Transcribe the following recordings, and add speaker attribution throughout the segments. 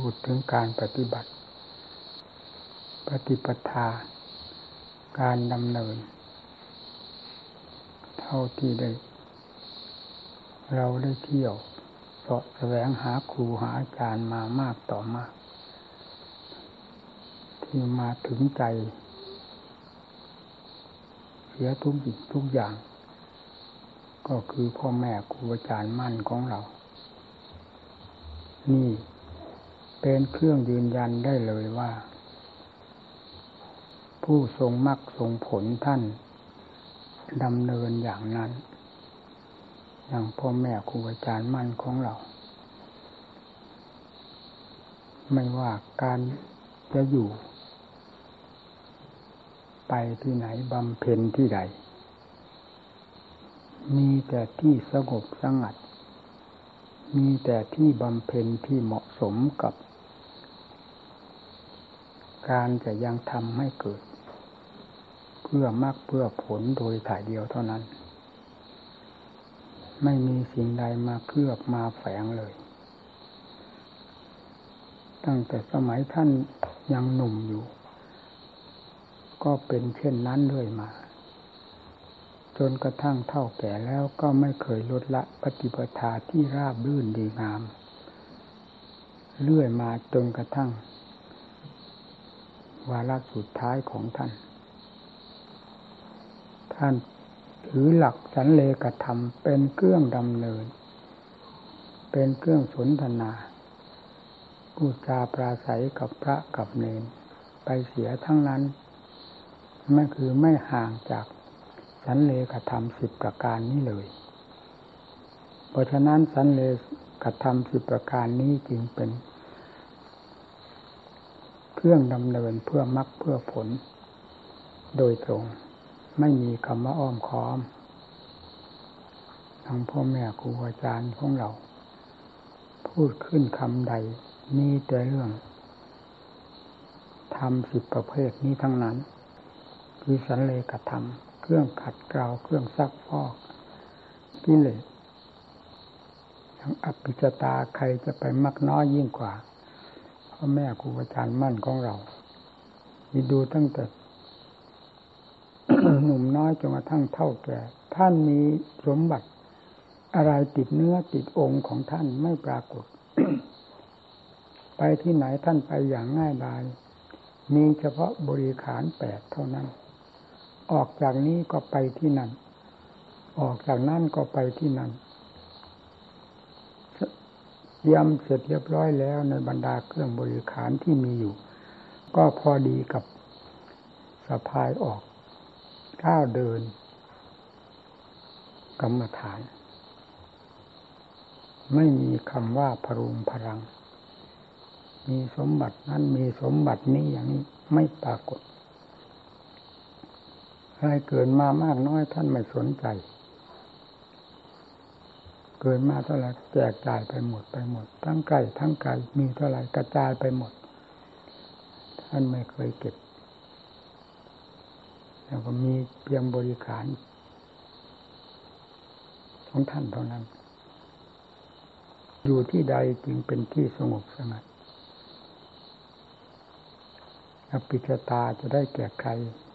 Speaker 1: พูดถึงการปฏิบัติ ปฏิปทา การดำเนิน เท่าที่ได้ เราได้เที่ยวสาะแสวงหาครูหาอาจารย์มามากต่อมาก ที่มาถึงใจเสียทุกสิ่งทุกอย่าง ก็คือพ่อแม่ครูอาจารย์มั่นของเรา นี่ เป็นเครื่องยืนยันได้เลยว่า ผู้ทรงมรรคทรงผลท่านดำเนินอย่างนั้น อย่างพ่อแม่ครูอาจารย์มั่นของเรา ไม่ว่าการจะอยู่ ไปที่ไหนบำเพ็ญที่ใด มีแต่ที่สงบสงัดมีแต่ที่บำเพ็ญที่เหมาะสมกับ การจะยังทำให้เกิด เพื่อมากเพื่อผลโดยถ่ายเดียวเท่านั้น ไม่มีสิ่งใดมาเคลือบมาแฝงเลย ตั้งแต่สมัยท่านยังหนุ่มอยู่ ก็เป็นเช่นนั้นด้วยมา จนกระทั่งเท่าแก่แล้วก็ไม่เคยลดละปฏิปทาที่ราบรื่นดีงาม เรื่อยมาจนกระทั่ง วาระสุดท้ายของท่าน ท่านถือหลักสันเลกธรรมเป็นเครื่องดำเนิน เป็นเครื่องสนทนาพูดจาปราศัยกับพระกับเนนไปเสียทั้งนั้นไม่คือไม่ห่างจากสันเลกธรรมสิบประการนี้เลย เพราะฉะนั้นสันเลกธรรมสิบประการนี้จึงเป็น เครื่องดำเนินเพื่อมรักเพื่อผล โดยตรง ไม่มีคำว่าอ้อมค้อมทางพ่อแม่ครูอาจารย์ของเรา พูดขึ้นคำใดมีแต่เรื่องทำสิบประเภทนี้ทั้งนั้นคือสันเลกธรรม เครื่องขัดเกลาเครื่องซักฟอกกิเลสทั้งอภิจตาใครจะไปมักน้อยยิ่งกว่า พ่อแม่ครูอาจารย์มั่นของเรามีดูตั้งแต่หนุ่มน้อยจนกระทั่งเท่าแก่ท่านมีสมบัติ อะไรติดเนื้อติดองค์ของท่านไม่ปรากฏ ไปที่ไหนท่านไปอย่างง่ายดายมีเฉพาะบริขารแปดเท่านั้น ออกจากนี้ก็ไปที่นั่น ออกจากนั่นก็ไปที่นั่น ยำเสร็จเรียบร้อยแล้วในบรรดาเครื่องบริขารที่มีอยู่ ก็พอดีกับสะพายออกก้าวเดิน กรรมฐาน ไม่มีคำว่าพรุงพลัง มีสมบัตินั้นมีสมบัตินี้อย่างนี้ไม่ปรากฏอะไรเกินมามากน้อยท่านไม่สนใจ เกิดมาเท่าไรแจกจ่ายไปหมดไปหมด ทั้งไก่ทั้งไก่มีเท่าไรกระจายไปหมด ท่านไม่เคยเก็บ แล้วก็มีเพียงบริขารของท่านเท่านั้น อยู่ที่ใดจึงเป็นที่สงบสงัดอภิชตาจะได้แก่ใคร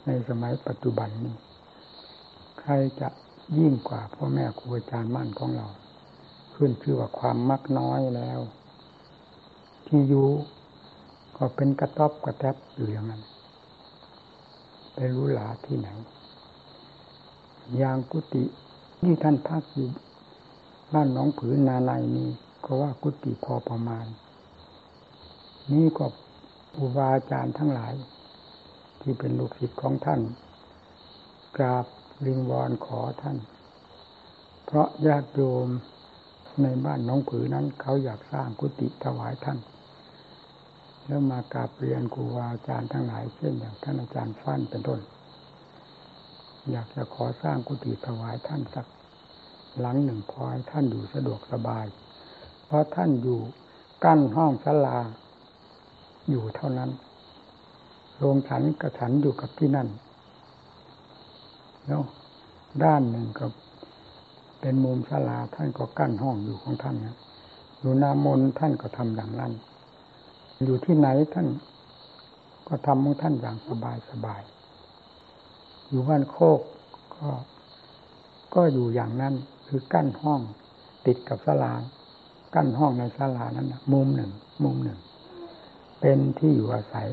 Speaker 1: ในสมัยปัจจุบันนี้ ใครจะยิ่งกว่าพ่อแม่ครูอาจารย์มั่นของเรา ขึ้นชื่อว่าความมักน้อยแล้ว ที่อยู่ก็เป็นกระต๊อบกระแทบอยู่อย่างนั้น ไปรู้หลาที่ไหน อย่างกุฏิที่ท่านพักอยู่บ้านน้องผืนนาในนี้ก็ว่ากุฏิพอประมาณ นี่ก็อุบาอาจารย์ทั้งหลาย ที่เป็นลูกศิษย์ของท่าน กราบลิงวอนขอท่าน เพราะญาติโยม ในบ้านน้องผือนั้น เขาอยากสร้างกุฏิถวายท่าน แล้วมากราบเรียนครูอาจารย์ทั้งหลายเช่นอย่างท่านอาจารย์ฟั่นเป็นต้น อยากจะขอสร้างกุฏิถวายท่านสักหลังหนึ่งพอให้ท่านอยู่สะดวกสบาย เพราะท่านอยู่กั้นห้องศาลาอยู่เท่านั้นโรงฉันกระฉันอยู่กับที่นั่นแล้วด้านหนึ่งกับ เป็นมุมศาลาท่านก็กั้นห้องอยู่ของท่านนะอยู่นามนท่านก็ทำอย่างนั้น อยู่ที่ไหนท่านก็ทำของท่านอย่างสบายสบาย อยู่บ้านโคกก็ ก็อยู่อย่างนั้นคือกั้นห้องติดกับสลากั้นห้องในศาลานั้นมุมหนึ่ง มุมหนึ่ง เป็นที่อยู่อาศัย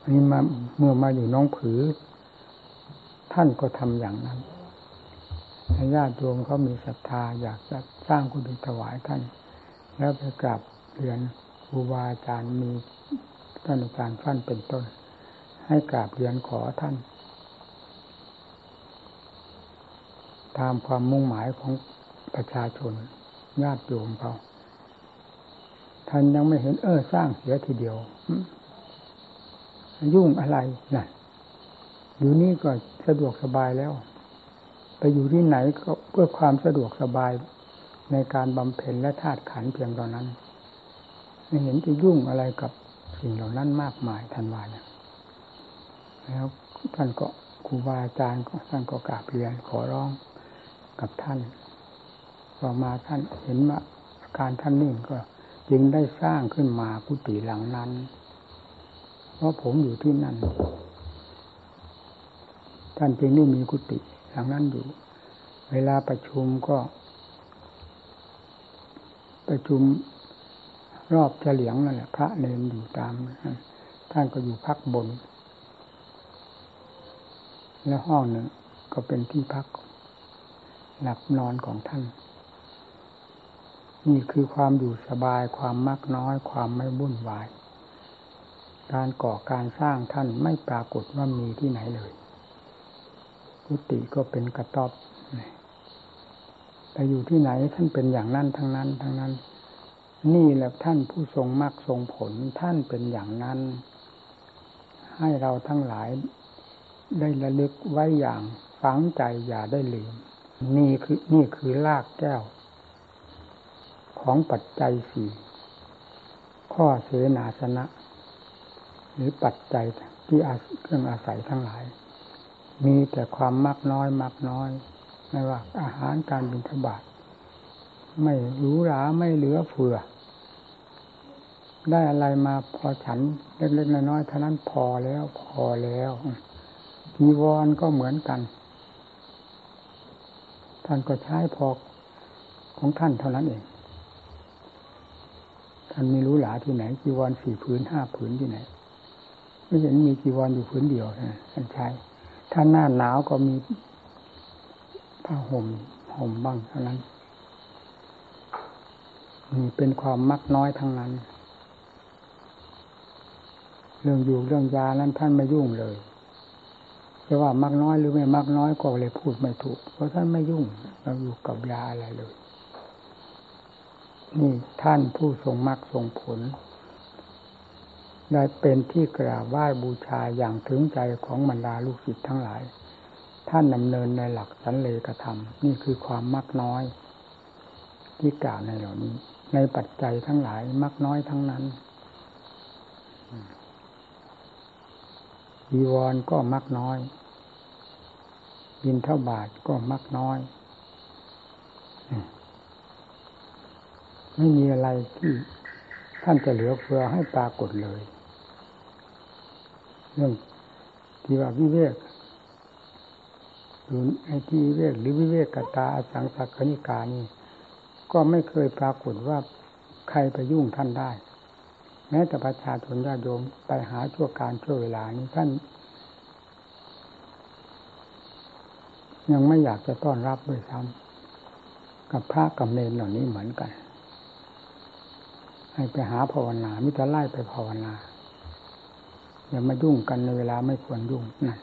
Speaker 1: อันนี้มาเมื่อมาอยู่น้องผือ ท่านก็ทำอย่างนั้น ญาติโยมเขามีศรัทธาอยากจะสร้างกุฏิถวายท่าน แล้วไปกราบเรียนครูบาอาจารย์มีท่านอาจารย์ฟั่นเป็นต้น ให้กราบเรียนขอท่านตามความมุ่งหมายของประชาชนญาติโยมเขาท่านยังไม่เห็นเออสร้างเสียทีเดียวยุ่งอะไรนะอยู่นี่ก็สะดวกสบายแล้ว ไปอยู่ที่ไหนก็เพื่อความสะดวกสบายในการบำเพ็ญและธาตุขันเพียงตอนนั้น ไม่เห็นจะยุ่งอะไรกับสิ่งเหล่านั้นมากมายทันวานี่ยแล้วท่านก็ครูบาอาจารย์ก็ท่านก็กราบเรียนขอร้องกับท่านต่อมาท่านเห็นว่าอาการท่านนิ่งก็จึงได้สร้างขึ้นมากุฏิหลังนั้น เพราะผมอยู่ที่นั่น ท่านจึงได้มีกุฏิ หลังนั้นอยู่ เวลาประชุมก็ ประชุมรอบเฉลียงนั่นแหละพระเนนอยู่ตามท่านก็อยู่พักบน แล้วห้องหนึ่งก็เป็นที่พักหลับนอนของท่าน นี่คือความอยู่สบายความมักน้อยความไม่บุ่นวาย การก่อการสร้างท่านไม่ปรากฏว่ามีที่ไหนเลย กุฏิก็เป็นกระต๊อบแต่อยู่ที่ไหนท่านเป็นอย่างนั้นทั้งนั้นทั้งนั้น นี่แหละท่านผู้ทรงมรรคทรงผลท่านเป็นอย่างนั้น ให้เราทั้งหลายได้ระลึกไว้อย่างฝังใจอย่าได้ลืม นี่คือนี่คือลากแก้ว ของปัจจัยสี่ข้อเสนาสนะ หรือปัจจัยที่เครื่องอาศัยทั้งหลาย มีแต่ความมากน้อยมากน้อยไม่ว่าอาหารการบิณฑบาตไม่หรูหราไม่เหลือเฟือ ได้อะไรมาพอฉันเล็กๆน้อยๆเท่านั้นพอแล้วพอแล้วจีวรก็เหมือนกัน ท่านก็ใช้พอของท่านเท่านั้นเองท่านไม่รู้หลาที่ไหนจีวรสี่ผืนห้าผืนที่ไหน ไม่เห็นมีจีวรอยู่ผืนเดียวนะท่านใช้ ถ้าหน้าหนาวก็มีผ้าห่มห่มบ้างเท่านั้นนี่เป็นความมักน้อยทั้งนั้น เรื่องอยู่เรื่องยานั้นท่านไม่ยุ่งเลยจะว่ามากน้อยหรือไม่มากน้อยก็เลยพูดไม่ถูก เพราะท่านไม่ยุ่งเราอยู่กับยาอะไรเลย นี่ท่านผู้ทรงมรรคทรงผล ได้เป็นที่กราบไหว้บูชาอย่างถึงใจของบรรดาลูกศิษย์ทั้งหลาย ท่านดำเนินในหลักสันเลกธรรม นี่คือความมักน้อย ที่กล่าวในเหล่านี้ ในปัจจัยทั้งหลายมักน้อยทั้งนั้นอีวรก็มักน้อย บินเท่าบาทก็มักน้อย ไม่มีอะไรที่ท่านจะเหลือเฟือให้ปรากฏเลย รื่องที่ว่าวิเวกหรือไอ้ที่วิเวกหรือวิเวกกตาอสังสักนิกานี่ก็ไม่เคยปรากฏว่าใครไปยุ่งท่านได้ แม้แต่ประชาชนญาติโยมไปหาชั่วการชั่วเวลานี้ท่าน ยังไม่อยากจะต้อนรับด้วยซ้ำกับพระกับเนรเหล่านี้เหมือนกัน ให้ไปหาภาวนามิตรไล่ไปภาวนา อย่ามายุ่งกันในเวลาไม่ควรยุ่งนั่น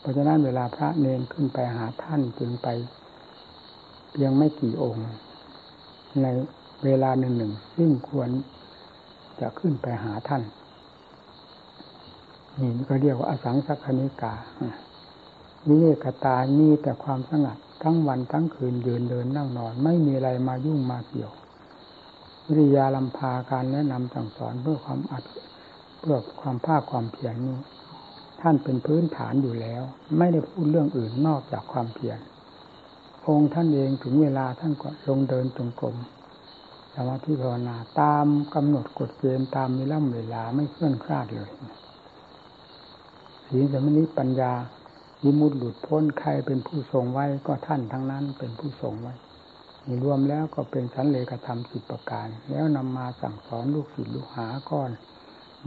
Speaker 1: เพราะฉะนั้นเวลาพระเนรขึ้นไปหาท่านจึงไปเพียงไม่กี่องค์ ในเวลาหนึ่งหนึ่งซึ่งควรจะขึ้นไปหาท่านนี่ก็เรียกว่าอสังสักนิกาวิเวกตามีแต่ความสงัดทั้งวันทั้งคืนยืนเดินนั่งนอน ไม่มีอะไรมายุ่งมาเกี่ยว วิริยาลำพาการแนะนำสั่งสอนเพื่อความอัด พื่อความภาคความเพียรนี้ ท่านเป็นพื้นฐานอยู่แล้ว ไม่ได้พูดเรื่องอื่นนอกจากความเพียรองค์ท่านเองถึงเวลาท่านก็ลงเดินจงกรมสมาธิภาวนาตามกำหนดกฎเกณฑ์ตามเวลาเวลาไม่เคลื่อนคลาดเลยศีลสมาธิปัญญายิมุดหลุดพ้นใครเป็นผู้ทรงไว้ก็ท่านทั้งนั้นเป็นผู้ทรงไว้รวมแล้วก็เป็นสันเลกธรรมสิบประการ แล้วนำมาสั่งสอนลูกศิษย์ลูกหาก้อน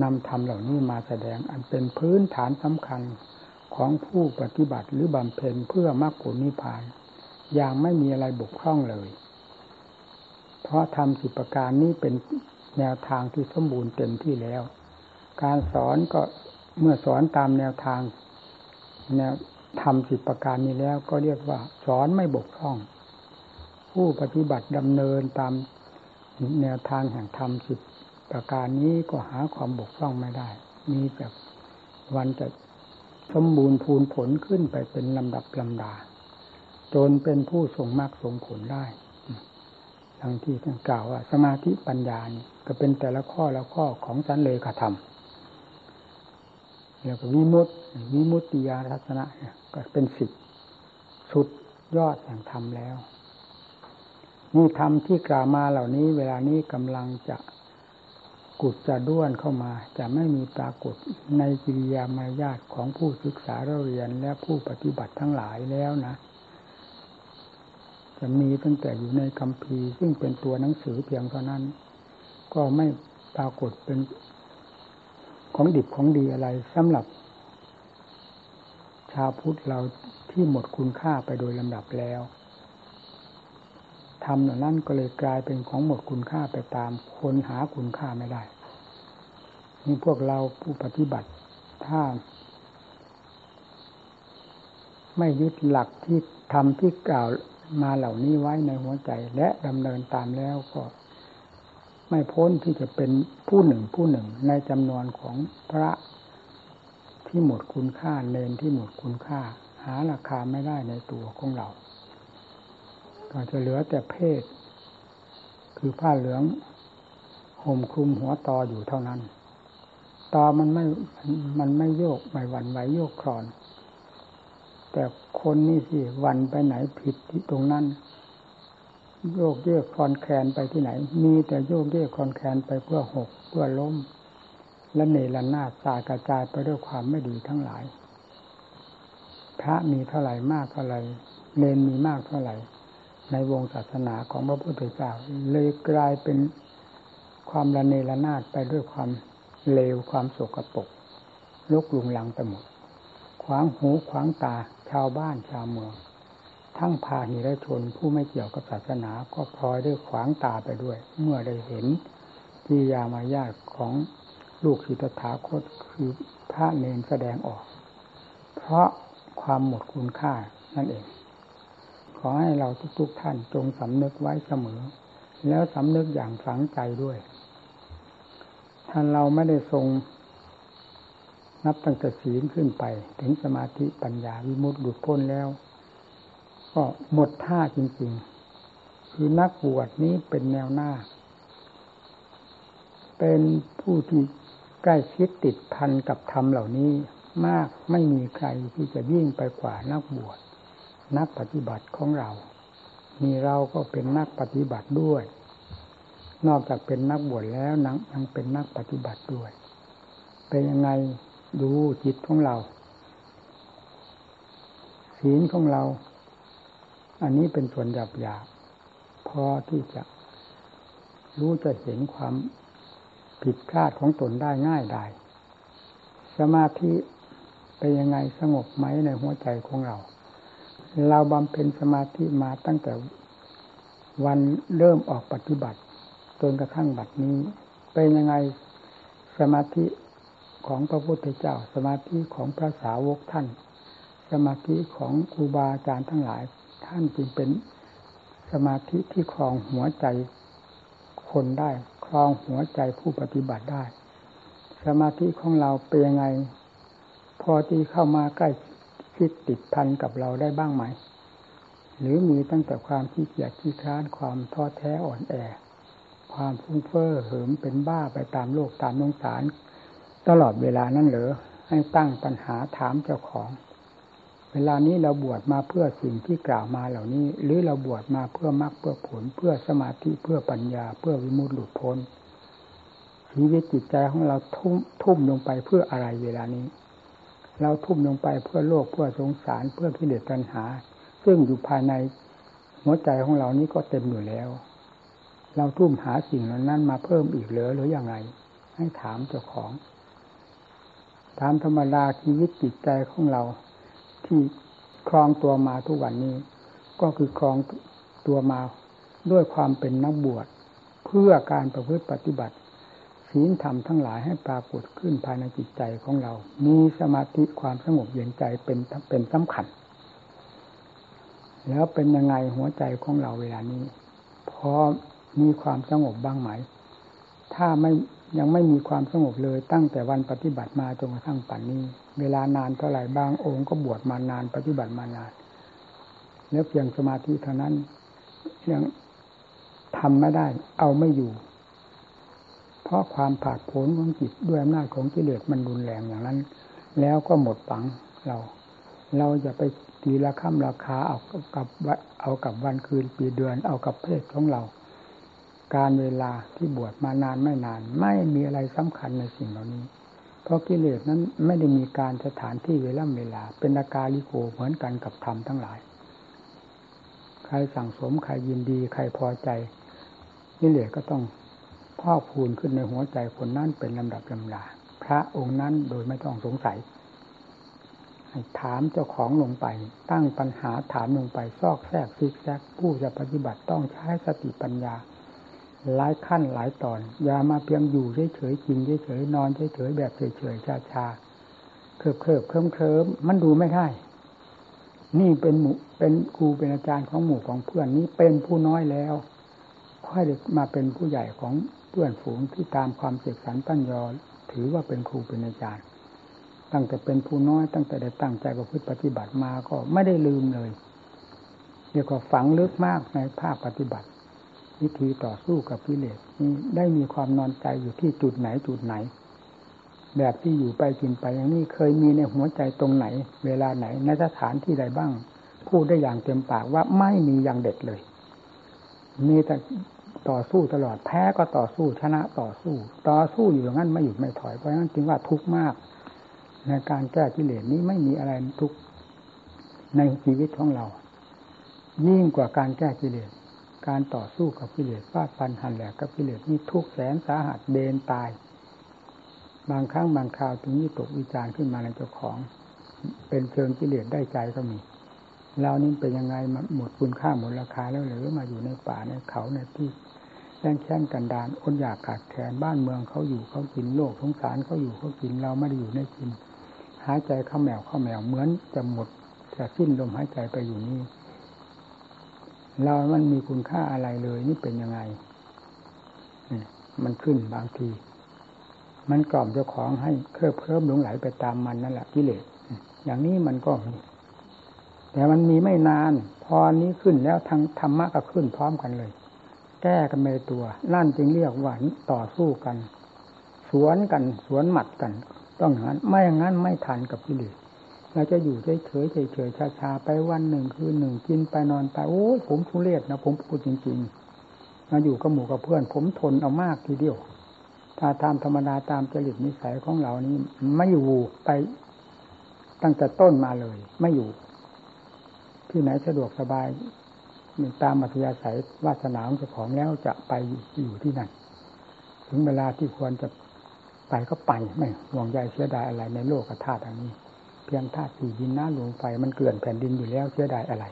Speaker 1: นำธรรมเหล่านี้มาแสดงอันเป็นพื้นฐานสำคัญของผู้ปฏิบัติหรือบำเพ็ญเพื่อมรรคผลนิพพาน อย่างไม่มีอะไรบกพร่องเลย เพราะทำสิบประการนี้เป็นแนวทางที่สมบูรณ์เต็มที่แล้ว การสอนก็เมื่อสอนตามแนวทาง แนวทำสิบประการนี้แล้วก็เรียกว่าสอนไม่บกพร่อง ผู้ปฏิบัติดำเนินตามแนวทางแห่งธรรมสิบ ประการนี้ก็หาความบกพร่องไม่ได้ มีแต่วันจะสมบูรณ์พูนผลขึ้นไปเป็นลำดับลำดา จนเป็นผู้ทรงมากทรงผลได้ดังที่ท่านกล่าวว่าสมาธิปัญญานี่ก็เป็นแต่ละข้อละข้อของสันเลขธรรมแล้วก็วิมุตติวิมุตติยาทัศนะเนี่ยก็เป็นสิบสุดยอดแห่งธรรมแล้วนี่ธรรมที่กล่าวมาเหล่านี้ เวลานี้กำลังจะ กุดจะด้วนเข้ามาจะไม่มีปรากฏในกิริยามารยาทของผู้ศึกษาเรียนและผู้ปฏิบัติทั้งหลายแล้วนะ จะมีตั้งแต่อยู่ในคำพีซึ่งเป็นตัวหนังสือเพียงเท่านั้น ก็ไม่ปรากฏเป็นของดิบของดีอะไรสำหรับ ชาวพุทธเราที่หมดคุณค่าไปโดยลำดับแล้ว ธรรมเหล่านั้นก็เลยกลายเป็นของหมดคุณค่าไปตามคนหาคุณค่าไม่ได้ นี่พวกเราผู้ปฏิบัติถ้า ไม่ยึดหลักที่ทำที่กล่าวมาเหล่านี้ไว้ในหัวใจและดำเนินตามแล้วก็ไม่พ้นที่จะเป็นผู้หนึ่งผู้หนึ่งในจำนวนของพระที่หมดคุณค่าเนนที่หมดคุณค่า หาราคาไม่ได้ในตัวของเรา ก็จะเหลือแต่เพศ คือผ้าเหลืองห่มคลุมหัวตออยู่เท่านั้น ตอมันไม่ มันไม่โยกไม่หวั่นไหวโยกคลอน แต่คนนี่สิวันไปไหนผิดที่ตรงนั้น โยกเยกคลอนแคลนไปที่ไหน มีแต่โยกเยกคลอนแคลนไปเพื่อหกเพื่อล้ม และเนรนาสากระจายไปด้วยความไม่ดีทั้งหลาย พระมีเท่าไหร่มากเท่าไหร่เนนมีมากเท่าไหร่ ในวงศาสนาของพระพุทธเจ้าเลยกลายเป็นความระเนระนาดไปด้วยความเลวความโศกปรกลกลุงลังไปหมด ขวางหูขวางตาชาวบ้านชาวเมือง ทั้งพาหิรชนผู้ไม่เกี่ยวกับศาสนาก็พลอยด้วยขวางตาไปด้วย เมื่อได้เห็นที่ยามายาของลูกศิตถาคตคือพระเนนแสดงออก เพราะความหมดคุณค่านั่นเอง ขอให้เราทุก ๆ ท่านจงสำนึกไว้เสมอ แล้วสำนึกอย่างฝังใจด้วย ท่านเราไม่ได้ทรง นับตั้งแต่ศีลขึ้นไป ถึงสมาธิปัญญาวิมุตติหลุดพ้นแล้ว ก็หมดท่าจริง ๆ คือนักบวชนี้เป็นแนวหน้า เป็นผู้ที่ใกล้ชิดติดพันกับธรรมเหล่านี้มากไม่มีใครที่จะยิ่งไปกว่านักบวช นักปฏิบัติของเรา มีเราก็เป็นนักปฏิบัติด้วย นอกจากเป็นนักบวชแล้วนังยังเป็นนักปฏิบัติด้วย เป็นยังไงดูจิตของเรา ศีลของเรา อันนี้เป็นส่วนหยาบหยาบพอที่จะรู้จะเห็นความผิดพลาดของตนได้ง่ายได้สมาธิเป็นยังไงสงบไหมในหัวใจของเรา เราบำเพ็ญสมาธิมาตั้งแต่วันเริ่มออกปฏิบัติจนกระทั่งบัดนี้ เป็นยังไงสมาธิของพระพุทธเจ้า สมาธิของพระสาวกท่าน สมาธิของครูบาอาจารย์ทั้งหลาย ท่านจึงเป็นสมาธิที่ครองหัวใจคนได้ครองหัวใจผู้ปฏิบัติได้ สมาธิของเราเป็นยังไง พอที่เข้ามาใกล้ คิดติดพันกับเราได้บ้างไหม หรือมีตั้งแต่ความขี้เกียจขี้ค้านความท้อแท้อ่อนแอ ความฟุ้งเฟ้อเหิมเป็นบ้าไปตามโลกตามนงสาร ตลอดเวลานั้นเหรอให้ตั้งปัญหาถามเจ้าของ เวลานี้เราบวชมาเพื่อสิ่งที่กล่าวมาเหล่านี้ หรือเราบวชมาเพื่อมรรคเพื่อผล เพื่อสมาธิเพื่อปัญญา เพื่อวิมุตติหลุดพ้นชีวิตจิตใจของเราทุ่มทุ่มลงไปเพื่ออะไรเวลานี้ เราทุ่มลงไปเพื่อโลกเพื่อสงสารเพื่อกิเลสตัณหา ซึ่งอยู่ภายในหัวใจของเรานี้ก็เต็มอยู่แล้ว เราทุ่มหาสิ่งเหล่านั้นมาเพิ่มอีกเหลือหรืออยังไงให้ถามเจ้าของตามธรรมดาชีวิตจิตใจของเรา ที่ครองตัวมาทุกวันนี้ ก็คือครองตัวมาด้วยความเป็นนักบวชเพื่อการประพฤติปฏิบัติ ศีลธรรมทั้งหลายให้ปรากฏขึ้นภายในจิตใจของเรา มีสมาธิความสงบเย็นใจเป็นเป็นสำคัญ แล้วเป็นยังไงหัวใจของเราเวลานี้ พอมีความสงบบ้างไหม ถ้าไม่ยังไม่มีความสงบเลยตั้งแต่วันปฏิบัติมาจนกระทั่งปัจนนี้ เวลานานเท่าไหร่บางองค์ก็บวชมานานปฏิบัติมานาน แล้วเพียงสมาธิเท่านั้นยังทำไม่ได้ เอาไม่อยู่ เพราะความผาดโผนของจิตด้วยอำนาจของกิเลสมันรุนแรงอย่างนั้น แล้วก็หมดปังเรา เราจะไปตีราคาราคาเอากับเอากับวันคืนปีเดือน เอากับเพศของเรา การเวลาที่บวชมานานไม่นาน ไม่มีอะไรสำคัญในสิ่งเหล่านี้ เพราะกิเลสนั้นไม่ได้มีการสถานที่เวลาเวลา เป็นอาการลิโกเหมือนกันกับธรรมทั้งหลาย ใครสั่งสมใครยินดี ใครพอใจกิเลสก็ต้อง พอกพูนขึ้นในหัวใจคนนั้นเป็นลำดับลำดาพระองค์นั้นโดยไม่ต้องสงสัยให้ถามเจ้าของลงไป ตั้งปัญหาถามลงไป ซอกแซกซิกแซกผู้จะปฏิบัติต้องใช้สติปัญญา หลายขั้นหลายตอน อย่ามาเพียงอยู่เฉยๆกินเฉยๆนอนเฉยๆแบบเฉยๆชาๆเคลิบเคลิบเคลิ้มเคลิ้มมันดูไม่ได้ นี่เป็นหมู่เป็นครูเป็นอาจารย์ของหมู่ของเพื่อนนี้เป็นผู้น้อยแล้ว ค่อยมาเป็นผู้ใหญ่ของ เพื่อนฝูงที่ตามความเสกสรรตั้นยอ ถือว่าเป็นครูเป็นอาจารย์ ตั้งแต่เป็นผู้น้อย ตั้งแต่ได้ตั้งใจประพฤติปฏิบัติมาก็ไม่ได้ลืมเลยเรียกว่าฝังลึกมากในภาคปฏิบัติ วิธีต่อสู้กับกิเลสนี้ได้มีความนอนใจอยู่ที่จุดไหนจุดไหน แบบที่อยู่ไปกินไปอย่างนี้เคยมีในหัวใจตรงไหน เวลาไหนในสถานที่ใดบ้าง พูดได้อย่างเต็มปากว่าไม่มีอย่างเด็ดเลยมีแต่ ต่อสู้ตลอดแพ้ก็ต่อสู้ชนะต่อสู้ ต่อสู้อยู่อย่างนั้นไม่หยุดไม่ถอยเพราะฉะนั้นจึงว่าทุกข์มาก ในการแก้กิเลสนี้ไม่มีอะไรทุกข์ในชีวิตของเรา ยิ่งกว่าการแก้กิเลสการต่อสู้กับกิเลสฟาดฟันหันแหลกกับกิเลสนี่ทุกแสนสาหัสเดนตาย บางครั้งบางคราวถึงนี่ตกวิจารณ์ขึ้นมาในเจ้าของ เป็นเชิงกิเลสได้ใจก็มีเรานี่เป็นยังไงหมดคุณค่าหมดราคาแล้วหรือมาอยู่ในป่าในเขาในที่ แย่งแช่งกันดานอนอยากขาดแคลนบ้านเมืองเขาอยู่เขากินโลกสงสารเขาอยู่เขากินเราไม่ได้อยู่ในกิน หายใจเข้าแมวเข้าแมวเหมือนจะหมดจะสิ้นลมหายใจไปอยู่นี่เรามันมีคุณค่าอะไรเลย นี่เป็นยังไงมันขึ้นบางที มันกล่อมเจ้าของให้เคลิบเคลิ้มหลงไหลไปตามมันนั่นแหละกิเลสอย่างนี้มันก็มีแต่มันมีไม่นาน พอนี้ขึ้นแล้วทางธรรมะก็ขึ้นพร้อมกันเลย แก้กันไปตัว นั่นจึงเรียกว่าต่อสู้กัน สวนกันสวนหมัดกัน ต้องอย่างนั้นไม่อย่างนั้นไม่ทันกับกิเลสเราจะอยู่เฉยเฉยเฉยชาๆไปวันหนึ่งคืนหนึ่งกินไปนอนไปโอ้ยผมทุเรศนะผมพูดจริงๆมาอยู่กับหมู่กับเพื่อน ผมทนเอามากทีเดียว ถ้าทำธรรมดาตามจริตนิสัยของเรานี้ไม่อยู่ไปตั้งแต่ต้นมาเลย ไม่อยู่ ที่ไหนสะดวกสบาย ตามมัธยาศัยวาสนาของเจ้าของแล้วจะไปอยู่ที่นั่นถึงเวลาที่ควรจะไปก็ไปไม่ห่วงใยเสียดายอะไรในโลกธาตุอันนี้ เพียงธาตุสี่ดินน้ำลมไฟมันเกลื่อนแผ่นดินอยู่แล้วเสียดายอะไร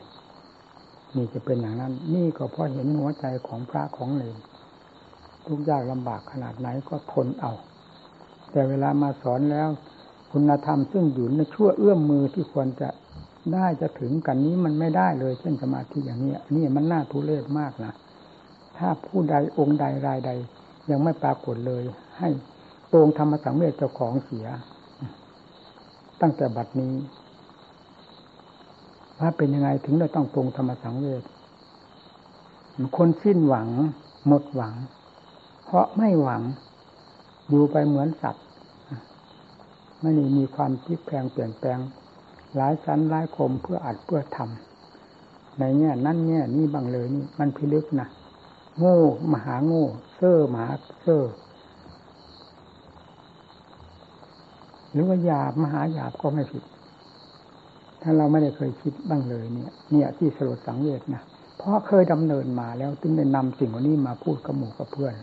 Speaker 1: นี่จะเป็นอย่างนั้น นี่ก็เพราะเห็นหัวใจของพระของเลนทุกยากลำบากขนาดไหนก็ทนเอา แต่เวลามาสอนแล้ว คุณธรรมซึ่งอยู่ในชั่วเอื้อมมือที่ควรจะ ได้จะถึงกันนี้มันไม่ได้เลยเช่นสมาธิอย่างนี้นี่มันน่าทุเรศมากนะถ้าผู้ใดองค์ใดรายใด ยังไม่ปรากฏเลย ให้ตรงธรรมสังเวชเจ้าของเสีย ตั้งแต่บัดนี้ ว่าเป็นยังไงถึงเราต้องปรงธรรมสังเวชคนสิ้นหวัง หมดหวัง เพราะไม่หวังอยู่ไปเหมือนสัตว์ไม่มีความพลิกแปลงเปลี่ยนแปลง หลายชั้นหลายคมเพื่ออัดเพื่อทำในแง่นั้นแง่นี้บางเลยนี่มันพิลึกนะโง่มหาโง่เซ่อมหาเซ่อหรือว่าหยาบมหาหยาบก็ไม่ผิด ถ้าเราไม่ได้เคยคิดบ้างเลยเนี่ย เนี่ยที่สลดสังเวชนะเพราะเคยดำเนินมาแล้วจึงได้นำสิ่งเหล่านี้มาพูดกับหมู่กับเพื่อน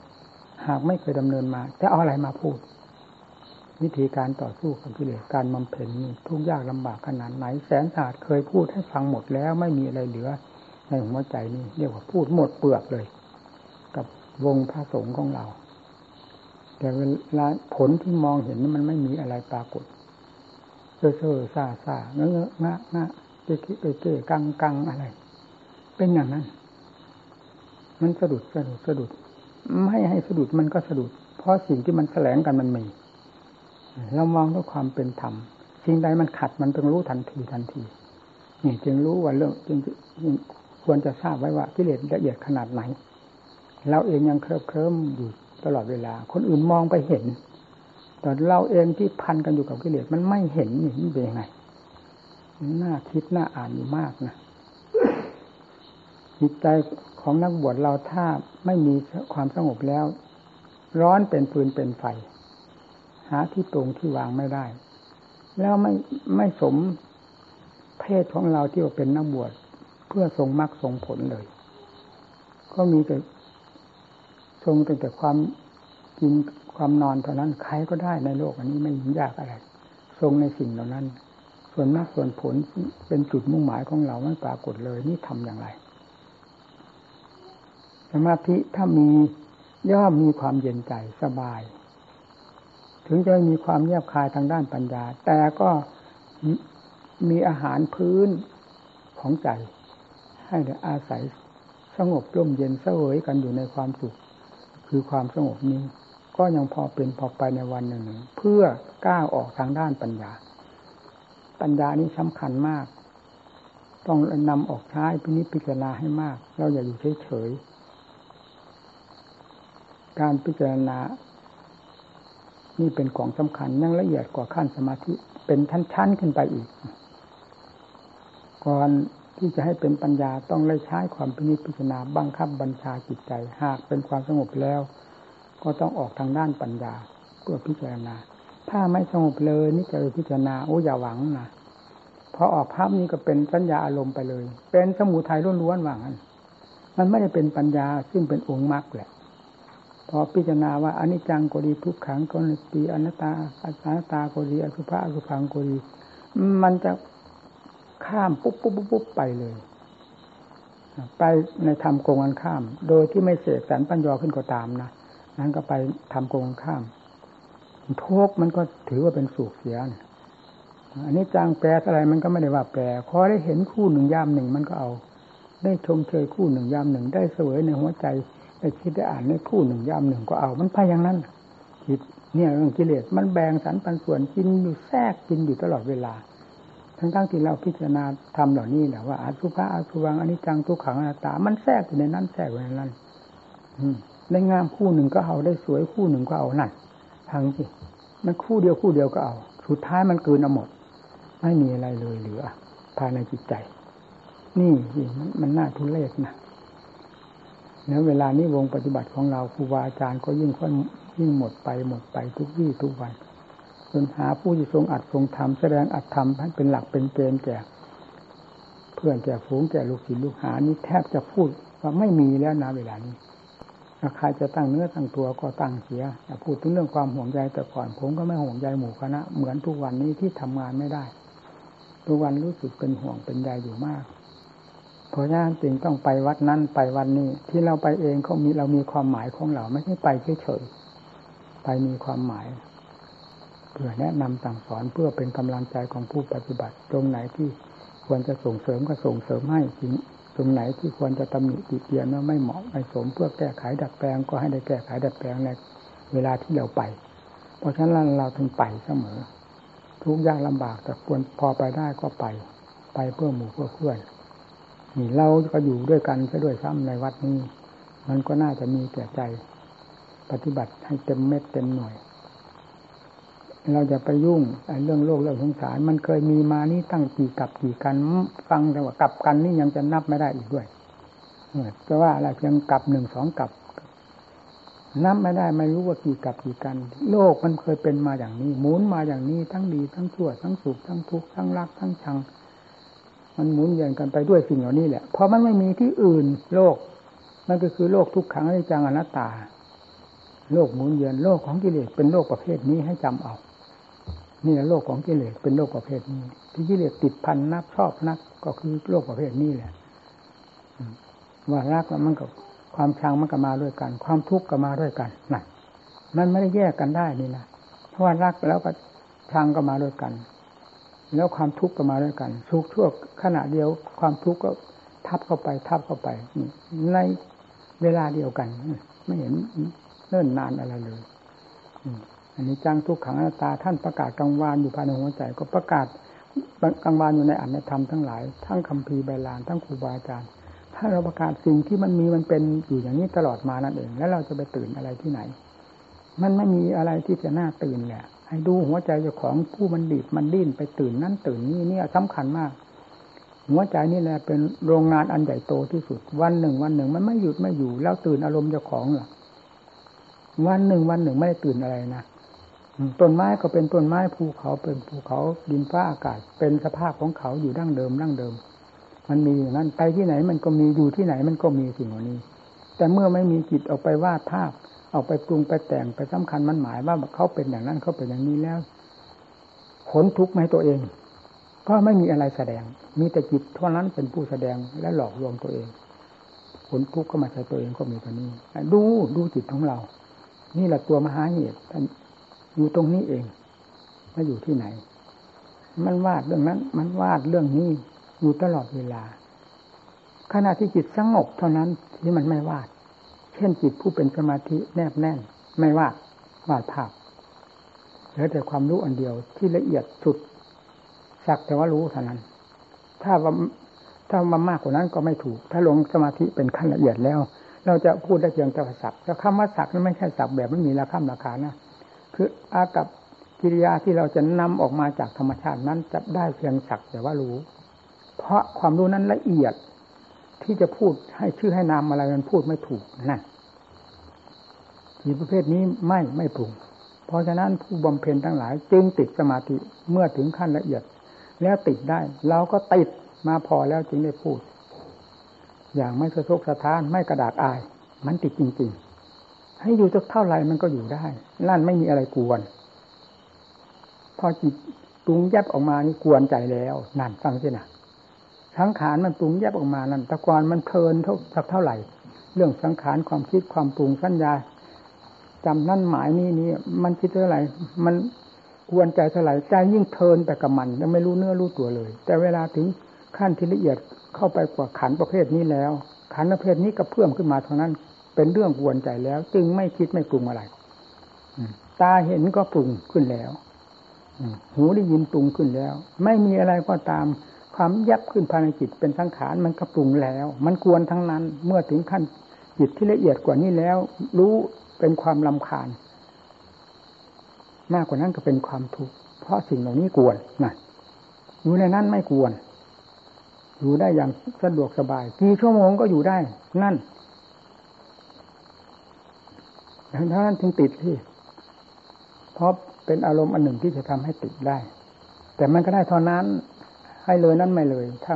Speaker 1: หากไม่เคยดำเนินมา จะเอาอะไรมาพูด วิธีการต่อสู้กับกิเลสการบำเพ็ญนี่ทุกยากลำบากขนาดไหน แสนสาดเคยพูดให้ฟังหมดแล้วไม่มีอะไรเหลือ ในหัวใจนี่เรียกว่าพูดหมดเปลือกเลย กับวงพระสงฆ์ของเรา แต่เวลาผลที่มองเห็นมันไม่มีอะไรปรากฏเซ่อเซ่อซาซาเงอะเงอะงะงะเก๊เก๊เก๊กังกังอะไร เป็นอย่างนั้น มันสะดุดสะดุดสะดุด ไม่ให้สะดุดมันก็สะดุด เพราะสิ่งที่มันแสลงกันมันมี เรามองด้วยความเป็นธรรมสิ่งใดมันขัดมันต้องรู้ทันทีทันที นี่จึงรู้ว่าเรื่องจึงควรจะทราบไว้ว่ากิเลสละเอียดขนาดไหน เราเองยังเคลิบเคลิ้มอยู่ตลอดเวลา คนอื่นมองไปเห็น แต่เราเองที่พันกันอยู่กับกิเลสมันไม่เห็นนี่มันเป็นยังไงน่าคิดน่าอ่านอยู่มากนะจิตใจของนักบวชเราถ้าไม่มีความสงบแล้ว ร้อนเป็นปืนเป็นไฟาที่ตรงที่วางไม่ได้ แล้วไม่ไม่สมเพศของเราที่ว่าเป็นนักบวชเพื่อทรงมรรคทรงผลเลย ก็มีแต่ทรงแต่ความกินความนอนเท่านั้นใครก็ได้ในโลกอันนี้ไม่ยากอะไร ทรงในสิ่งเหล่านั้น ส่วนมากส่วนผลเป็นจุดมุ่งหมายของเราไม่ปรากฏเลย นี่ทำอย่างไรสมาธิถ้ามีย่อมมีความเย็นใจสบาย ถึงจะมีความเยียบคายทางด้านปัญญา แต่ก็มีอาหารพื้นของใจ ให้อาศัยสงบร่มเย็นเสวยกันอยู่ในความสุข คือความสงบนี้ ก็ยังพอเป็นพอไปในวันหนึ่งเพื่อก้าวออกทางด้านปัญญา ปัญญานี้สำคัญมาก ต้องนำออกใช้พินิจพิจารณาให้มาก เราอย่าอยู่เฉยๆการพิจารณา นี่เป็นของสำคัญยังละเอียดกว่าขั้นสมาธิ เป็นชั้นๆขึ้นไปอีก ก่อนที่จะให้เป็นปัญญาต้องเลยใช้ความพินิจพิจารณาบังคับบัญชาจิตใจ หากเป็นความสงบแล้ว ก็ต้องออกทางด้านปัญญาเพื่อพิจารณา ถ้าไม่สงบเลยนี่จะพิจารณาโอ้อย่าหวังนะพอออกภาพนี้ก็เป็นสัญญาอารมณ์ไปเลย เป็นสมุทัยล้วนๆว่างั้นมันไม่ได้เป็นปัญญาซึ่งเป็นองค์มรรคแหละ พอพิจารณาว่าอนิจจังก็ดีทุกขังก็ดีอนัตตาอนัตตาก็ดีอสุภะอสุพังก็ดี มันจะข้ามปุ๊บปุ๊บปุ๊บไปเลย ไปในธรรมโกงกันข้าม โดยที่ไม่เสกสรรปัญญาขึ้นก็ตามนะนั้นก็ไปทำโกงกันข้ามทุกมันก็ถือว่าเป็นสุขเสียอันนี้จางแปลอะไรมันก็ไม่ได้ว่าแปลพอได้เห็นคู่หนึ่งยามหนึ่งมันก็เอา ได้ชมเชยคู่หนึ่งยามหนึ่งได้เสวยในหัวใจ ไอ้คิดได้อ่านในคู่หนึ่งยามหนึ่งก็เอา มันไปอย่างนั้นคิดเนี่ยเรื่องกิเลสมันแบ่งสรรปันส่วนกินอยู่แทรกกินอยู่ตลอดเวลา ทั้งทั้งที่เราพิจารณาทำเหล่านี้แหละว่าอาสุภะอาสุวังอนิจจังทุกขังอนัตตา มันแทรกอยู่ในนั้นแทรกอยู่ในนั้นได้งามคู่หนึ่งก็เอาได้สวยคู่หนึ่งก็เอานั่นทั้งสิมันคู่เดียวคู่เดียวก็เอา สุดท้ายมันเกินเอาหมด ไม่มีอะไรเลยเหลือภายในจิตใจ นี่มันมันน่าทุเรศนะ แล้วเวลานี้วงปฏิบัติของเราครูบาอาจารย์ก็ยิ่งค่อยยิ่งหมดไปหมดไปทุกวี่ทุกวันจนหาผู้ที่ทรงอัดทรงทำแสดงอัดทำให้เป็นหลักเป็นเกณฑ์แก่ เพื่อนแก่ฝูงแก่ลูกศิษย์ลูกหานี่แทบจะพูดว่าไม่มีแล้วนะเวลานี้ใครจะตั้งเนื้อตั้งตัวก็ตั้งเสียแต่พูดถึงเรื่องความห่วงใยแต่ก่อนผมก็ไม่ห่วงใยหมู่คณะเหมือนทุกวันนี้ที่ทำงานไม่ได้ ทุกวันรู้สึกเป็นห่วงเป็นใยอยู่มาก เพราะฉะนั้นจึงต้องไปวัดนั้นไปวันนี้ ที่เราไปเองเขามีเรามีความหมายของเราไม่ใช่ไปเฉยๆไปมีความหมายเพื่อแนะนำสั่งสอนเพื่อเป็นกำลังใจของผู้ปฏิบัติ ตรงไหนที่ควรจะส่งเสริมก็ส่งเสริมให้จริงตรงไหนที่ควรจะตำหนิติเตียนว่าไม่เหมาะไม่สมเพื่อแก้ไขดัดแปลงก็ให้ได้แก้ไขดัดแปลงในเวลาที่เราไป เพราะฉะนั้นเราถึงไปเสมอ ทุกยากลำบากแต่ควรพอไปได้ก็ไป ไปเพื่อหมู่เพื่อเพื่อน นี่เราก็อยู่ด้วยกันซะด้วยซ้ำในวัดนี้ มันก็น่าจะมีแก่ใจ ปฏิบัติให้เต็มเม็ดเต็มหน่วย เราจะไปยุ่งเรื่องโลกเรื่องสงสาร มันเคยมีมานี่ตั้งกี่กับกี่กัน ฟังแต่ว่ากับกันนี่ยังจะนับไม่ได้อีกด้วยจะว่าอะไรเพียงกับหนึ่งสองกับนับไม่ได้ไม่รู้ว่ากี่กับกี่กัน โลกมันเคยเป็นมาอย่างนี้หมุนมาอย่างนี้ทั้งดีทั้งชั่วทั้งสุขทั้งทุกข์ทั้งรักทั้งชัง มันหมุนเวียนกันไปด้วยสิ่งเหล่านี้แหละ เพราะมันไม่มีที่อื่นโลก มันก็คือโลกทุกขังในจังอนัตตา โลกหมุนเวียนโลกของกิเลสเป็นโลกประเภทนี้ให้จำเอา นี่แหละโลกของกิเลสเป็นโลกประเภทนี้ ที่กิเลสติดพันนักชอบนักก็คือโลกประเภทนี้แหละว่ารักแล้วมันกับความชังมันก็มาด้วยกัน ความทุกข์ก็มาด้วยกันนั่นมันไม่ได้แยกกันได้นี่นะเพราะว่ารักแล้วก็ชังก็มาด้วยกัน แล้วความทุกข์ก็มาด้วยกันสุขชั่วขณะเดียว ความทุกข์ก็ทับเข้าไป ทับเข้าไปในเวลาเดียวกันไม่เห็นเนิ่นนานอะไรเลยอันนี้จังทุกขังอนัตตาท่านประกาศกลางวานอยู่ภายในหัวใจ ก็ประกาศกลางวานอยู่ในอัตถธรรมทั้งหลาย ทั้งคำพีใบลานทั้งครูบาอาจารย์ ถ้าเราประกาศสิ่งที่มันมีมันเป็นอยู่อย่างนี้ตลอดมานั่นเอง แล้วเราจะไปตื่นอะไรที่ไหน มันไม่มีอะไรที่จะน่าตื่นแหละ ให้ดูหัวใจเจ้าของผู้มันดีดมันดิ้นไปตื่นนั่นตื่นนี่นี่สำคัญมาก หัวใจนี่แหละเป็นโรงงานอันใหญ่โตที่สุด วันหนึ่ง วันหนึ่งมันไม่หยุดไม่อยู่ แล้วตื่นอารมณ์เจ้าของหรอวันหนึ่งวันหนึ่งไม่ได้ตื่นอะไรนะต้นไม้ก็เป็นต้นไม้ภูเขาเป็นภูเขาดินฟ้าอากาศ เป็นสภาพของเขาอยู่ดั้งเดิมดั้งเดิม มันมีอย่างนั้นไปที่ไหนมันก็มีอยู่ที่ไหนมันก็มีสิ่งเหล่านี้ แต่เมื่อไม่มีจิตออกไปวาดภาพ ออกไปปรุงไปแต่งไปสำคัญมันหมายว่าเขาเป็นอย่างนั้นเขาเป็นอย่างนี้แล้วขนทุกข์ให้ตัวเอง ก็ไม่มีอะไรแสดง มีแต่จิตเท่านั้นเป็นผู้แสดงและหลอกลวงตัวเองขนทุกข์ก็มาใส่ตัวเองก็มีตัวนี้ ดูดูจิตของเรา นี่แหละตัวมหาเหตุอยู่ตรงนี้เองไม่อยู่ที่ไหน มันวาดเรื่องนั้น มันวาดเรื่องนี้อยู่ตลอดเวลาขณะที่จิตสงบเท่านั้นที่มันไม่วาด เช่นจิตผู้เป็นสมาธิแนบแน่น ไม่ว่าวาดภาพเหลือแต่ความรู้อันเดียวที่ละเอียดสุด สักแต่ว่ารู้เท่านั้น ถ้าว่าถ้ามามากกว่านั้นก็ไม่ถูก ถ้าลงสมาธิเป็นขั้นละเอียดแล้ว เราจะพูดได้เพียงแต่สักแล้วคำว่าสักนั้นไม่ใช่สักแบบไม่มีราคาราคานะคืออากับกิริยาที่เราจะนำออกมาจากธรรมชาตินั้นจะได้เพียงสักแต่ว่ารู้ เพราะความรู้นั้นละเอียด ที่จะพูดให้ชื่อให้นามอะไรมันพูดไม่ถูกนั่นจิตประเภทนี้ไม่ไม่ปรุง เพราะฉะนั้นผู้บำเพ็ญทั้งหลาย จึงติดสมาธิเมื่อถึงขั้นละเอียด แล้วติดได้เราก็ติดมาพอแล้วจึงได้พูด อย่างไม่สะทกสะท้านไม่กระดากอาย มันติดจริง ๆ ให้อยู่สักเท่าไหร่มันก็อยู่ได้นั่นไม่มีอะไรกวน พอจิตปรุงแยบออกมานี่กวนใจแล้วนั่นฟังสินะ สังขารมันปรุงแยบออกมานั่นตะกอนมันเพลินเท่าสักเท่าไหร่ เรื่องสังขารความคิดความปรุงสัญญาจำนั่นหมายนี้นี้มันคิดเท่าไหร่ มันกวนใจเท่าไหร่ใจยิ่งเพลินไปกับมันยังไม่รู้เนื้อรู้ตัวเลย แต่เวลาถึงขั้นที่ละเอียดเข้าไปกว่าขันประเภทนี้แล้ว ขันประเภทนี้ก็เพิ่มขึ้นมาเท่านั้น เป็นเรื่องกวนใจแล้ว จึงไม่คิดไม่ปรุงอะไรตาเห็นก็ปรุงขึ้นแล้วหูได้ยินปรุงขึ้นแล้ว ไม่มีอะไรก็ตาม ความยับขึ้นภายในจิตเป็นสังขารมันก็ปรุงแล้ว มันกวนทั้งนั้น เมื่อถึงขั้นจิตที่ละเอียดกว่านี้แล้ว รู้เป็นความลำคาญ มากกว่านั้นก็เป็นความทุกข์เพราะสิ่งเหล่านี้กวนนะอยู่ในนั้นไม่กวน อยู่ได้อย่างสะดวกสบาย กี่ชั่วโมงก็อยู่ได้ นั่นดังนั้นถึงติดที่เพราะเป็นอารมณ์อันหนึ่งที่จะทำให้ติดได้ แต่มันก็ได้เท่านั้น ให้เลยนั้นไม่เลยถ้า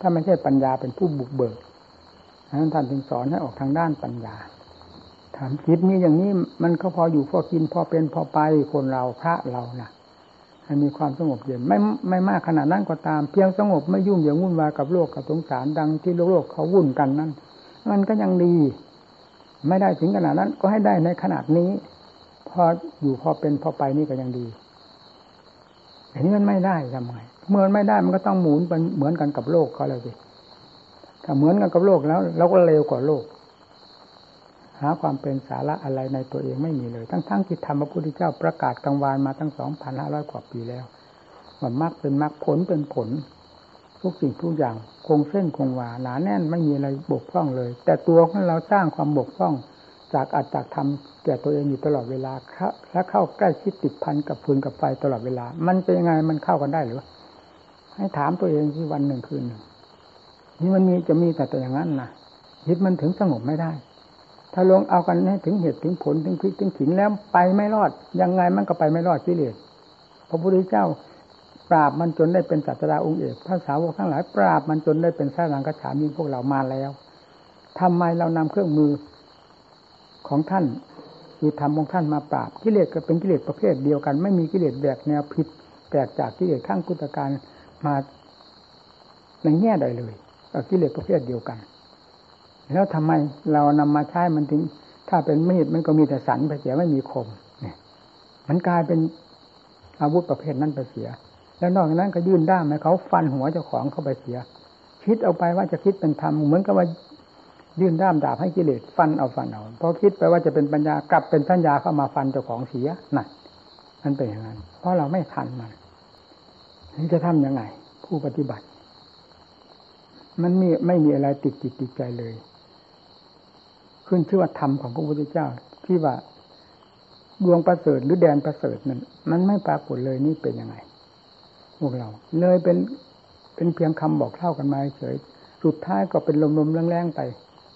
Speaker 1: ถ้าไม่ใช่ปัญญาเป็นผู้บุกเบิกนั้นท่านถึงสอนให้ออกทางด้านปัญญา ถามคิดนี้อย่างนี้มันก็พออยู่พอกินพอเป็นพอไปคนเราพระเรานะ่ะให้มีความสงบเย็นไม่ไม่มากขนาดนั้นก็ตาม เพียงสงบไม่ยุ่งอย่างวุ่นวายกับโลกกับสงสารดังที่โลกเขาวุ่นกันนั้น มันก็ยังดี ไม่ได้ถึงขนาดนั้นก็ให้ได้ในขนาดนี้ พออยู่พอเป็นพอไปนี่ก็ยังดีอันนี้มันไม่ได้ทำไง เมื่อไม่ได้มันก็ต้องหมุนเป็นเหมือนกันกับโลกเขาเลยสิถ้าเหมือนกันกับโลกแล้วเราก็เร็วกว่าโลก หาความเป็นสาระอะไรในตัวเองไม่มีเลย ทั้งๆทที่ธรรมพระพุทธเจ้าประกาศกลางวานมาตั้งสองพันห้าร้อยกว่าปีแล้วว่ามรรคเป็นมรรคผลเป็นผล ทุกสิ่งทุกอย่างคงเส้นคงวาหนาแน่นไม่มีอะไรบกพร่องเลย แต่ตัวของเราสร้างความบกพร่องจากอัตจากธรรมแก่ตัวเองอยู่ตลอดเวลาและเข้าใกล้ชิดติดพันกับฟืนกับไฟตลอดเวลา มันเป็นยังไงมันเข้ากันได้หรือ ให้ถามตัวเองที่วันหนึ่งคืนหนึ่งนี่มันมีจะมีแต่แต่อย่างนั้นนะจิตมันถึงสงบไม่ได้ ถ้าลงเอากันให้ถึงเหตุถึงผลถึงพลิกถึงขิงแล้วไปไม่รอด ยังไงมันก็ไปไม่รอดกิเลสพระพุทธเจ้าปราบมันจนได้เป็นศาสดาองค์เอกพระสาวกทั้งหลายปราบมันจนได้เป็นสร้างกระฉามีพวกเรามาแล้วทำไมเรานำเครื่องมือของท่านคือธรรมของท่านมาปราบกิเลสก็เป็นกิเลสประเภทเดียวกัน ไม่มีกิเลสแบกแนวผิดแปลกจากกิเลสข้างกุตการ มาในแง่ใดเลยกิเลสประเภทเดียวกัน แล้วทำไมเรานำมาใช้มันถึง ถ้าเป็นมีดมันก็มีแต่สันไปเสียไม่มีคมเนี่ย มันกลายเป็นอาวุธประเภทนั้นไปเสีย แล้วนอกจากนั้นก็ยื่นด้ามให้เขาฟันหัวเจ้าของเข้าไปเสีย คิดเอาไปว่าจะคิดเป็นธรรมเหมือนกับว่ายื่นด้ามดาบให้กิเลสฟันเอาฟันเอาพอคิดไปว่าจะเป็นปัญญากลับเป็นสัญญาเข้ามาฟันเจ้าของเสียนั่นนั่นเป็นอย่างนั้น เพราะเราไม่ทันมัน นี่จะทํำยังไง ผู้ปฏิบัติ มันมีไม่มีอะไรติดจิตติดใจเลย ขึ้นชื่อว่าธรรมของพระพุทธเจ้า ที่ว่าดวงประเสริฐหรือแดนประเสริฐนั้นมันไม่ปรากฏเลยนี่เป็นยังไง พวกเรา เลยเป็นเป็นเพียงคำบอกเล่ากันมาเฉยสุดท้ายก็เป็นลมๆแรงๆไป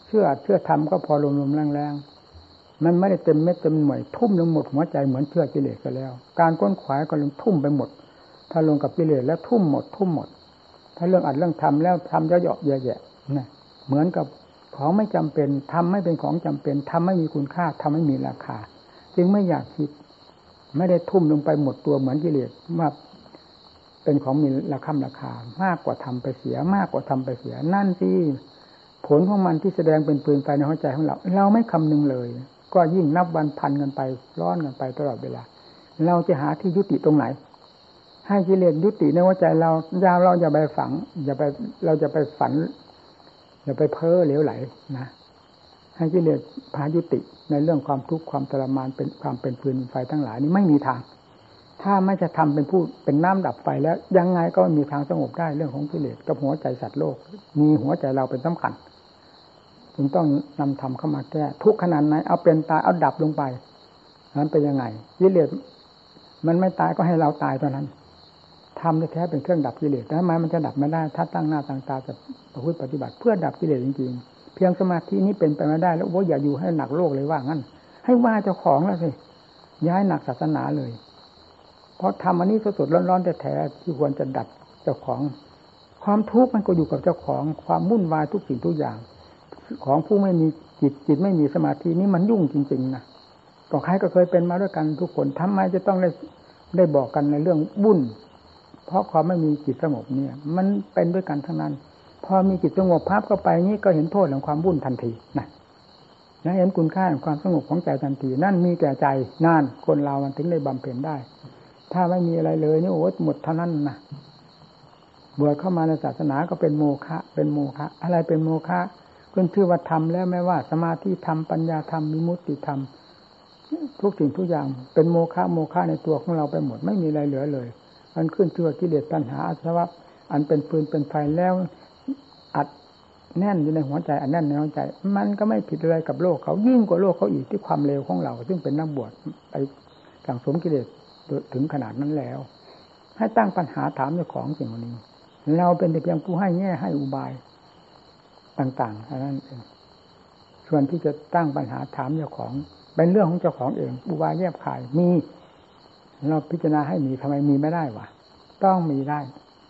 Speaker 1: เชื่อเชื่อทำก็พอลมๆแรงๆมันไม่ได้เต็มเม็ดเต็มหน่วยทุ่มลงหมดหัวใจเหมือนเชื่อกิเลสก็แล้ว การก้นขวายก็ลงทุ่มไปหมด ถ้าลงกับกิเลสแล้วทุ่มหมด ทุ่มหมด ถ้าเรื่องอัดเรื่องทำแล้วทำเยอะๆแย่ๆนะเหมือนกับของไม่จำเป็นทำไม่เป็นของจำเป็นทำไม่มีคุณค่าทำไม่มีราคา จึงไม่อยากคิด ไม่ได้ทุ่มลงไปหมดตัวเหมือนกิเลสว่าเป็นของมีราคาราคา มากกว่าทำไปเสีย มากกว่าทำไปเสีย นั่นสิผลของมันที่แสดงเป็นปืนไฟในหัวใจของเรา เราไม่คำนึงเลย ก็ยิ่งนับวันพันกันไปร้อนกันไปตลอดเวลา เราจะหาที่ยุติตรงไหน ให้กิเลสยุติในหัวใจเรายาวเราอย่าไปฝัง อย่าไปเราจะไปฝัน อย่าไปเพ้อเหลวไหลนะให้กิเลสพายุติในเรื่องความทุกข์ความทรมานเป็นความเป็นปืนไฟทั้งหลายนี้ไม่มีทาง ถ้าไม่จะทำเป็นผู้เป็นน้ำดับไฟแล้วยังไงก็มีทางสงบได้เรื่องของกิเลสกับหัวใจสัตว์โลก มีหัวใจเราเป็นสำคัญจึงต้องนำธรรมเข้ามาแก้ทุกขนาดไหนเอาเป็นตายเอาดับลงไปนั้นเป็นยังไงกิเลสมันไม่ตายก็ให้เราตายเท่านั้น ทำแท้เป็นเครื่องดับกิเลสแต่ทำไมมันจะดับไม่ได้ ถ้าตั้งหน้าตั้งตาจะประพฤติปฏิบัติ เพื่อดับกิเลสจริงๆ เพียงสมาธินี้เป็นไปไม่ได้ แล้วว่าอย่าอยู่ให้หนักโลกเลยว่างั้น ให้ว่าเจ้าของแล้วสิย้ายหนักศาสนาเลย เพราะทำอันนี้สดๆร้อนๆแท้ๆที่ควรจะดับเจ้าของ ความทุกข์มันก็อยู่กับเจ้าของ ความวุ่นวายทุกสิ่งทุกอย่าง ของผู้ไม่มีจิตจิตไม่มีสมาธินี่มันยุ่งจริงๆนะก็ใครก็เคยเป็นมาด้วยกันทุกคนทำไมจะต้องได้ได้บอกกันในเรื่องบุญ เพราะความไม่มีจิตสงบเนี่ย มันเป็นด้วยกันทั้งนั้น พอมีจิตสงบพับเข้าไปนี้ก็เห็นโทษของความบุญทันทีนะและเห็นคุณค่าของความสงบของใจทันที นั่นมีแก่ใจนั่นคนเรามันถึงได้บำเพ็ญได้ ถ้าไม่มีอะไรเลยนี่โอ้หมดเท่านั้นนะบวชเข้ามาในศาสนาก็เป็นโมฆะเป็นโมฆะอะไรเป็นโมฆะขึ้นชื่อว่าธรรมแล้วไม่ว่า สมาธิธรรมปัญญาธรรมมิมุติธรรมทุกสิ่งทุกอย่างเป็นโมฆะโมฆะในตัวของเราไปหมดไม่มีอะไรเหลือเลย มันขึ้นชื่อว่ากิเลสตัณหาอาสวะอันเป็นปืนเป็นไฟแล้วอัดแน่นอยู่ในหัวใจอันแน่นในหัวใจ มันก็ไม่ผิดอะไรกับโลกเขายิ่งกว่าโลกเขาอีกที่ความเลวของเรา ซึ่งเป็นนักบวชไปสั่งสมกิเลสถึงขนาดนั้นแล้ว ให้ตั้งปัญหาถามเจ้าของสิ่งนี้ เราเป็นแต่เพียงผู้ให้แง่ให้อุบายต่างๆเท่านั้นเองส่วนที่จะตั้งปัญหาถามเจ้าของ เป็นเรื่องของเจ้าของเองบุบายแยบขายมี เราพิจารณาให้มีทำไมมีไม่ได้วะต้องมีได้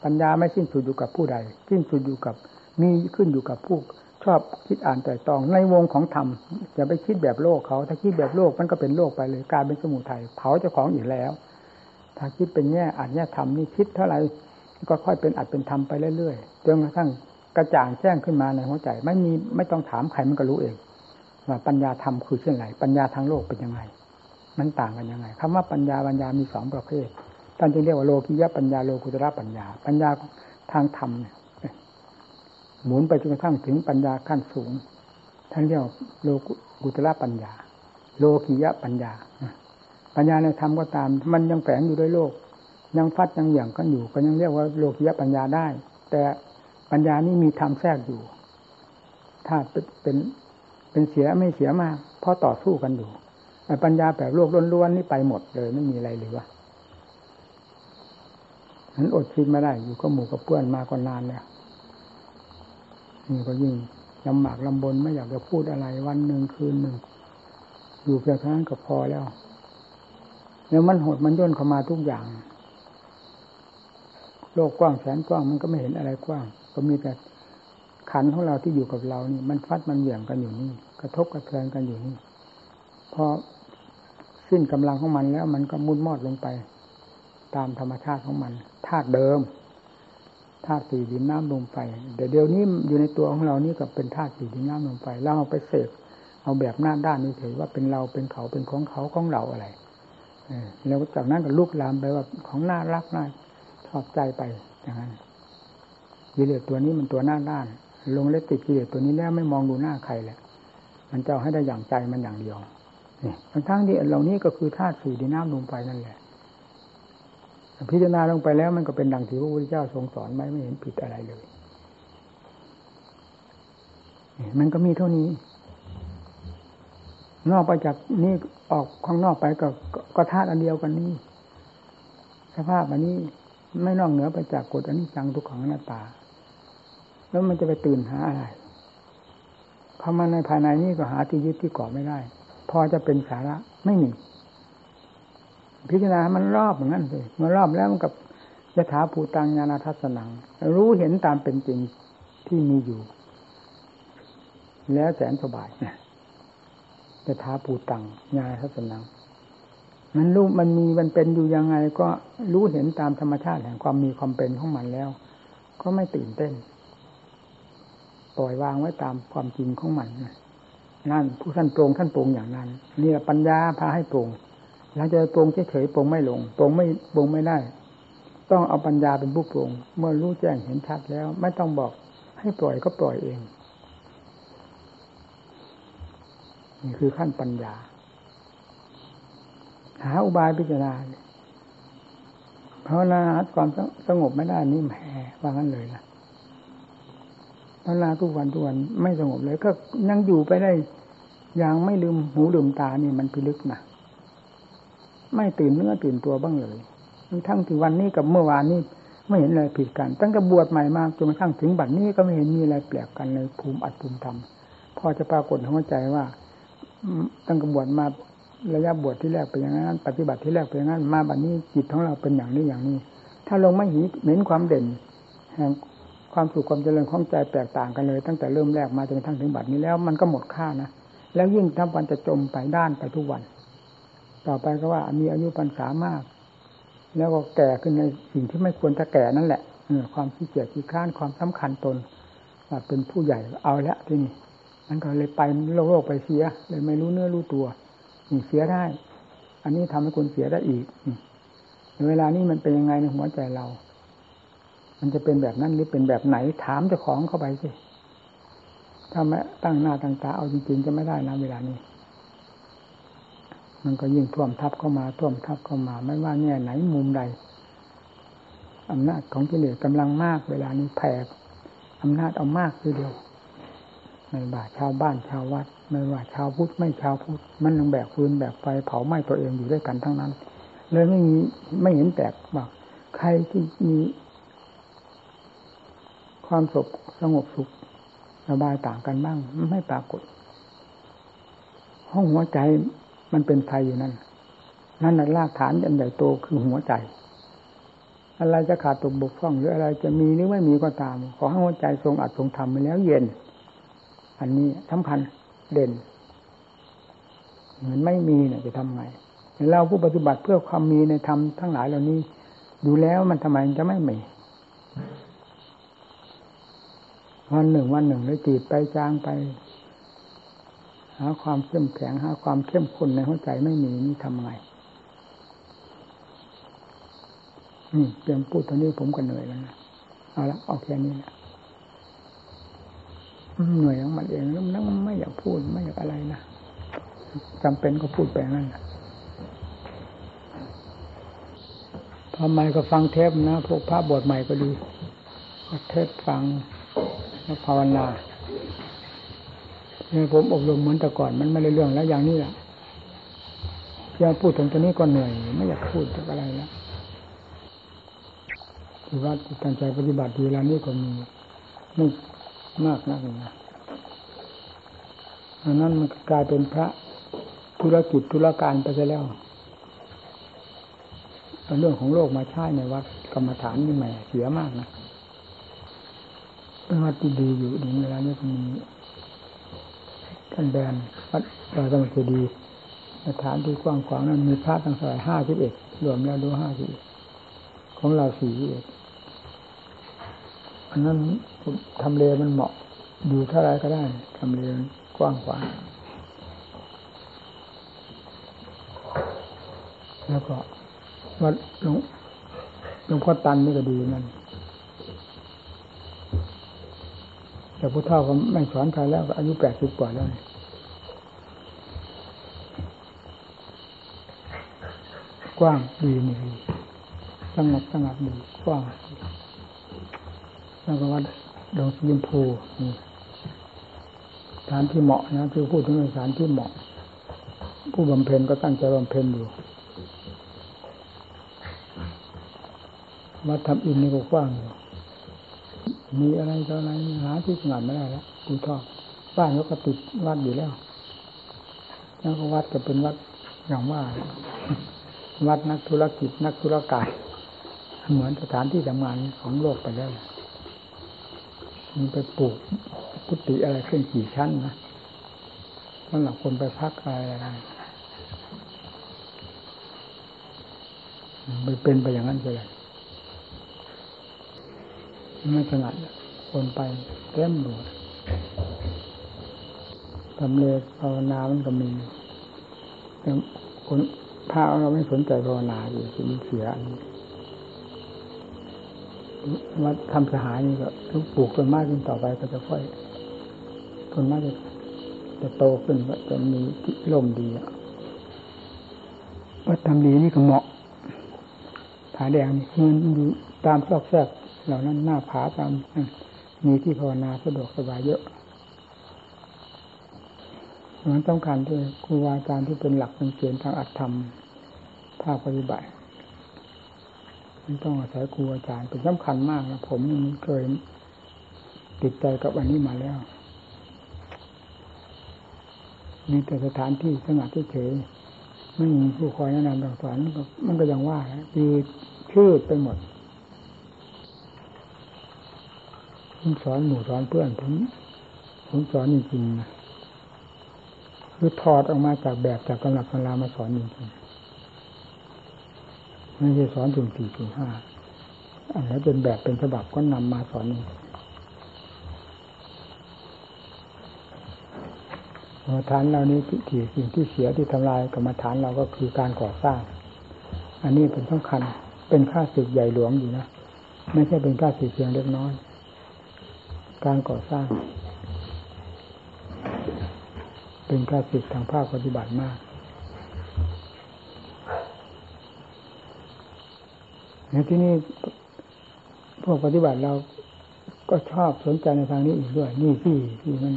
Speaker 1: ปัญญาไม่สิ้นสุดอยู่กับผู้ใด สิ้นสุดอยู่กับมีขึ้นอยู่กับผู้ชอบคิดอ่านแต่ตองในวงของธรรมอย่าไปคิดแบบโลกเขา ถ้าคิดแบบโลกมันก็เป็นโลกไปเลยกลายเป็นสมุทัยเผาเจ้าของอีกแล้ว ถ้าคิดเป็นแง่อ่านแง่ธรรมนี่คิดเท่าไหร่ก็ค่อยเป็นอัดเป็นธรรมไปเรื่อยๆจนกระทั่งกระจ่างแจ้งขึ้นมาในหัวใจ ไม่มีไม่ต้องถามใครมันก็รู้เอง ว่าปัญญาธรรมคือเช่นไรปัญญาทางโลกเป็นยังไง มันต่างกันยังไงคำว่าปัญญาปัญญามีสองประเภทท่านจึงเรียกว่าโลกิยะปัญญาโลกุตระปัญญา ปัญญาทางธรรมเนี่ยหมุนไปจนกระทั่งถึงปัญญาขั้นสูง ท่านเรียกโลกุตระปัญญา โลกิยะปัญญา ปัญญาในธรรมก็ตาม มันยังแฝงอยู่ด้วยโลก ยังฟัดยังเหวี่ยงกันอยู่ ก็ยังเรียกว่าโลกิยะปัญญาได้ แต่ปัญญานี่มีธรรมแทรกอยู่ ถ้าเป็นเป็นเสียไม่เสียมาก เพราะต่อสู้กันอยู่ ปัญญาแบบโลกล้วนๆนี่ไปหมดเลยไม่มีอะไรเหลือนั้นอดคิดไม่ได้ อยู่ก็หมู่กับเพื่อนมาก็นานแล้วนี่ก็ยิ่งลำบากลำบนไม่อยากจะพูดอะไรวันหนึ่งคืนหนึ่งอยู่เพียงเท่านั้นก็พอแล้วแล้วมันหดมันย่นเข้ามาทุกอย่าง โลกกว้างแสนกว้างมันก็ไม่เห็นอะไรกว้าง ก็มีแต่ขันของเราที่อยู่กับเรานี่ มันฟัดมันเหวี่ยงกันอยู่นี่ กระทบกระเทือนกันอยู่นี่ พอสิ้นกำลังของมันแล้วมันก็มุดมอดลงไป ตามธรรมชาติของมันธาตุเดิมธาตุสี่ดินน้ำลมไฟเดี๋ยวเดี๋ยวนี้อยู่ในตัวของเรานี่ก็เป็นธาตุสี่ดินน้ำลมไฟเราเอาไปเสกเอาแบบหน้าด้านนี้เฉยว่าเป็นเราเป็นเขาเป็นของเขาของเราอะไรแล้วจากนั้นก็ลุกลามไปว่าของน่ารักน่าชอบใจไปอย่างนั้นกิเลสตัวนี้มันตัวหน้าด้าน ลงเล็กติดกิเลสตัวนี้แล้วไม่มองดูหน้าใครแหละมันจะให้ได้อย่างใจมันอย่างเดียว ทั้งทั้งที่เหล่านี้ก็คือธาตุสี่ดินน้ำลมไฟนั่นแหละพิจารณาลงไปแล้วมันก็เป็นดังที่พระพุทธเจ้าทรงสอนไว้ไม่เห็นผิดอะไรเลยมันก็มีเท่านี้ นอกไปจากนี่ออกข้างนอกไปก็ก็ธาตุอันเดียวกันนี่สภาพอันนี้ไม่นอกเหนือไปจากกฎอันนี้จังทุกขังหน้าตา แล้วมันจะไปตื่นหาอะไรเข้ามาในภายในนี่ก็หาที่ยึดที่เกาะไม่ได้ พอจะเป็นสาระไม่มี พิจารณามันรอบเหมือนกันเลยเมื่อรอบแล้วมันกับยถาภูตังญาณทัศนัง รู้เห็นตามเป็นจริงที่มีอยู่ แล้วแสนสบายนะยถาภูตังญาณทัศนัง มันรู้มันมีมันเป็นอยู่ยังไง ก็รู้เห็นตามธรรมชาติแห่งความมีความเป็นของมันแล้ว ก็ไม่ตื่นเต้น ปล่อยวางไว้ตามความจริงของมันนั่ นั่นผู้ท่านตรงท่านตรงอย่างนั้นนี่แหละปัญญาพาให้ตรงหลังจากปรงเฉยๆปรงไม่ลงโปรงไม่โปรงไม่ได้ ต้องเอาปัญญาเป็นผู้โปรงเมื่อรู้แจ้งเห็นชัดแล้ว ไม่ต้องบอกให้ปล่อยก็ปล่อยเองนี่คือขั้นปัญญา หาอุบายพิจารณาเพราะนาความสงบไม่ได้นี่แหมว่างั้นเลยนะ ภาวนาทุกวันทุกวันไม่สงบเลย ก็ยังอยู่ไปได้อย่างไม่ลืมหูลืมตานี่มันพิลึกนะไม่ตื่นเนื้อตื่นตัวบ้างเลยทั้งถึงวันนี้กับเมื่อวานนี้ไม่เห็นอะไรผิดกัน ตั้งแต่บวชใหม่มาจนกระทั่งถึงบัดนี้ก็ไม่เห็นมีอะไรแปลกกันในภูมิอัดภูมิธรรมพอจะปรากฏหัวใจว่าตั้งแต่บวชมาระยะบวชที่แรกเป็นอย่างนั้น ปฏิบัติที่แรกเป็นอย่างนั้น มาบัดนี้จิตของเราเป็นอย่างนี้อย่างนี้ ถ้าลงไม่เห็นความเด่นแห่ง ความสุขความเจริญของใจแตกต่างกันเลย ตั้งแต่เริ่มแรกมาจนกระทั่งถึงบัดนี้แล้วมันก็หมดค่านะแล้วยิ่งทับวันจะจมไปด้านไปทุกวัน ต่อไปก็ว่ามีอายุพรรษามาก แล้วก็แก่ขึ้นในสิ่งที่ไม่ควรจะแก่นั่นแหละความขี้เกียจขี้ค้านความสำคัญตนว่าเป็นผู้ใหญ่เอาละที่นี่มันก็เลยไปโลกโลกไปเสีย เลยไม่รู้เนื้อรู้ตัวเสียได้ อันนี้ทำให้คนเสียได้อีกเวลานี้มันเป็นยังไงในหัวใจเรา มันจะเป็นแบบนั้นหรือเป็นแบบไหนถามเจ้าของเข้าไปสิถ้าไม่ตั้งหน้าตั้งตาเอาจริง ๆ จะไม่ได้นะเวลานี้ มันก็ยิ่งท่วมทับเข้ามาท่วมทับเข้ามา ไม่ว่าแง่ไหนมุมใดอำนาจของกิเลสกำลังมาก เวลานี้แผ่อำนาจเอามากทีเดียวไม่ว่าชาวบ้านชาววัด ไม่ว่าชาวพุทธไม่ชาวพุทธมันยังแบกฟืนแบกไฟเผาไหม้ตัวเองอยู่ด้วยกันทั้งนั้นเลยไม่มีไม่เห็นแปลกว่าใครที่มี ความสุขสงบสุขสบายต่างกันบ้าง ไม่ปรากฏ ห้องหัวใจมันเป็นไฟอยู่นั่น นั่นรากฐานอันใหญ่โตคือหัวใจ อะไรจะขาดตกบกพร่องหรืออะไรจะมีหรือไม่มีก็ตาม ขอให้หัวใจทรงอัดทรงทำไปแล้วเย็น อันนี้สำคัญเด่น เหมือนไม่มีเนี่ยจะทำไงเราผู้ปฏิบัติเพื่อความมีในธรรมทั้งหลายเหล่านี้ ดูแล้วมันทำไมจะไม่มี วันหนึ่งวันหนึ่งเลยจีดไปจางไป หาความเข้มแข็งหาความเข้มข้นในหัวใจไม่มีนี่ทำไงนี่เตรียมพูดตอนนี้ผมก็เหนื่อยแล้วนะเอาละเอาแค่นี้นะเหนื่อยของมันเองแล้วนั่งไม่อยากพูดไม่อยากอะไรนะจำเป็นก็พูดไปนั่นนะทำไมก็ฟังเทปนะพวกพระบทใหม่ก็ดีก็เทปฟัง แล้วภาวนาเนี่ยผมอบรมเหมือนแต่ก่อนมันไม่ได้เรื่องแล้วอย่างนี้แหละเพียงพูดถึงตัวนี้ก็เหนื่อย ไม่อยากพูดอะไรแล้วที่ว่าตั้งใจปฏิบัติดีแล้วนี่ก็มีไม่มากนักนะอันนั้นมันกลายเป็นพระธุรกิจธุรการไปซะแล้วเรื่องของโลกมาใช้ในวัดกรรมฐานนี่ใหม่เสียมากนะ วัดที่ดีอยู่ในเวลานี้ก็มีท่านแบนวัดดอยสมุทรดีสถานที่กว้างขวางนั้นมีพระทั้งสายห้าสิบเอ็ดรวมแล้วดูห้าสิบของเราสี่เอ็ดอันนั้นทำเลมันเหมาะอยู่เท่าไรก็ได้ทำเลกว้างขวางแล้วก็วัดหลวงหลวงพ่อตันนี่ก็ดีนั่น แต่ผู้เฒ่าก็ไม่สอนใครแล้วอายุแปดสิบกว่าแล้วกว้างดีนี่สงบสงัดดีกว้างแล้วก็วัดดงสีชมพูนี่สถานที่เหมาะนะที่พูดถึงสถานที่เหมาะ ผู้บำเพ็ญก็ตั้งใจบำเพ็ญอยู่วัดทำอินนี่ก็กว้างอยู่ มีอะไรต่ออะไรหาที่สงัดไม่ได้แล้วดูทอบ้านเขาก็ติดวัดอยู่แล้ว แล้วก็วัดก็เป็นวัดอย่างว่า วัดนักธุรกิจนักธุรการเหมือนสถานที่ทำงานของโลกไปแล้วมันไปปลูกกุฏิอะไรขึ้นกี่ชั้นนะสำหรับคนไปพักอะไรอะไรมันเป็นไปอย่างนั้นไปเลยไม่ถนัด คนไปเต็มหมดทำเลภาวนามันก็มีแต่คนพระเราไม่สนใจภาวนาอยู่คือมันเสียอันนี้วัดทำสหายนี่ก็ทุกปลูกต้นไม้ขึ้นต่อไปก็จะค่อยต้นไม้จะจะโตขึ้นจะมีลมดีอะวัดทำดีนี่ก็เหมาะผาแดงนี่มันอยู่ตามซอกแซกเหล่านั้นหน้าผาตาม มีที่ภาวนาสะดวกสบายเยอะมันต้องการด้วยครูบาอาจารย์ที่เป็นหลักเป็นเกณฑ์ทางอัตธรรมภาคปฏิบัติมันต้องอาศัยครูอาจารย์เป็นสำคัญมากนะผมมันเคยติดใจกับอันนี้มาแล้วมีแต่สถานที่สงัดเฉยไม่มีผู้คอยแนะนำสั่งสอนมันก็ยังว่าคือชื่อไปหมดผม สอนหมู่สอนเพื่อนผมผมสอนจริงๆนะคือถอดออกมาจากแบบจากกำลังกำลามาสอนจริงๆไม่ใช่สอนถึงสี่ถึงห้าอันนี้เป็นแบบเป็นฉบับก็นำมาสอนกรรมฐานเรานี้ที่สิ่งที่เสียที่ทำลายกรรมฐานเราก็คือการก่อสร้าง อันนี้เป็นสำคัญเป็นค่าศึกใหญ่หลวงอยู่นะไม่ใช่เป็นค่าศึกเพียงเล็กน้อย การก่อสร้าง เป็นค่าศึกทางภาคปฏิบัติมากในที่นี้พวกปฏิบัติเราก็ชอบสนใจในทางนี้อีกด้วย นี่ที่ที่มัน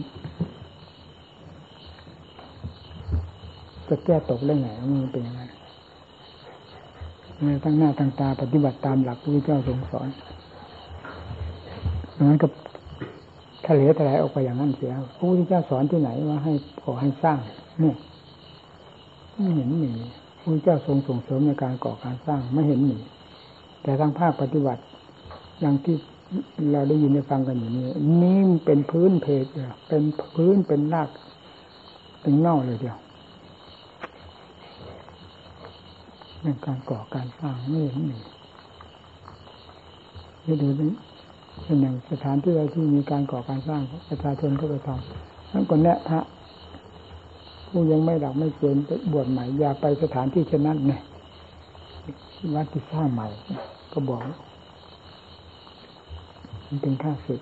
Speaker 1: จะแก้ตกได้ไงมันเป็นยังไงตั้งหน้าตั้งตาปฏิบัติตามหลักพระพุทธเจ้าทรงสอนนั้นก็ ทะเลทลายออกไปอย่างนั้นเสียพระพุทธเจ้าสอนที่ไหนว่าให้ขอให้สร้างเนี่ยไม่เห็นมีพระเจ้าทรงส่งเสริมในการก่อการสร้างไม่เห็นมีแต่ทางภาคปฏิบัติ อย่างที่เราได้ยินได้ฟังกันอยู่นี่นี่เป็นพื้นเพจเป็นพื้นเป็นรากเป็นเง่าเลยเดียวเรื่องการก่อการสร้างไม่เห็นมีนี่ดูนี่ เป็นอย่างสถานที่ใดที่มีการก่อการสร้างประชาชนก็ไปทำนั่นก็แนะพระผู้ยังไม่หลักไม่เกณฑ์ไปบวชใหม่อย่าไปสถานที่เช่นนั้นเนี่ยวัดที่สร้างใหม่ ก็บอกมันเป็นค่าศึก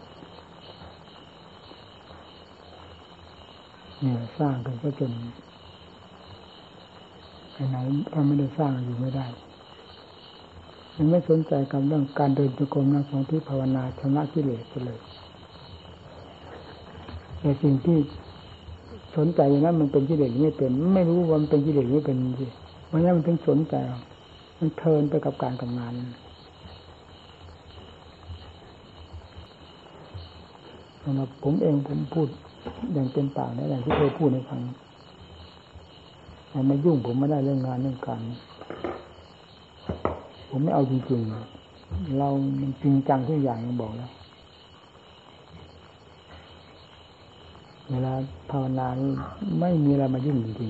Speaker 1: เนี่ยสร้างกันก็จนไปไหนถ้าไม่ได้สร้างอยู่ไม่ได้ มันไม่สนใจกับเรื่องการเดินจุกรมนั่งสมาธิภาวนาชำระกิเลสเลยแต่สิ่งที่สนใจอย่างนั้นมันเป็นกิเลสไม่เป็น ไม่รู้ว่ามันเป็นกิเลสไม่เป็นจริงเพราะงั้นมันถึงสนใจ มันเทินไปกับการทำงานสำหรับผมเองผมพูดอย่างเต็มปากนะอย่างที่เคยพูดในฟังมันมายุ่งผมไม่ได้เรื่องงานเรื่องการ ผมไม่เอาจริงๆ เรามันจริงจังทุกอย่างบอกแล้ว เวลาภาวนาไม่มีอะไรมายุ่งจริง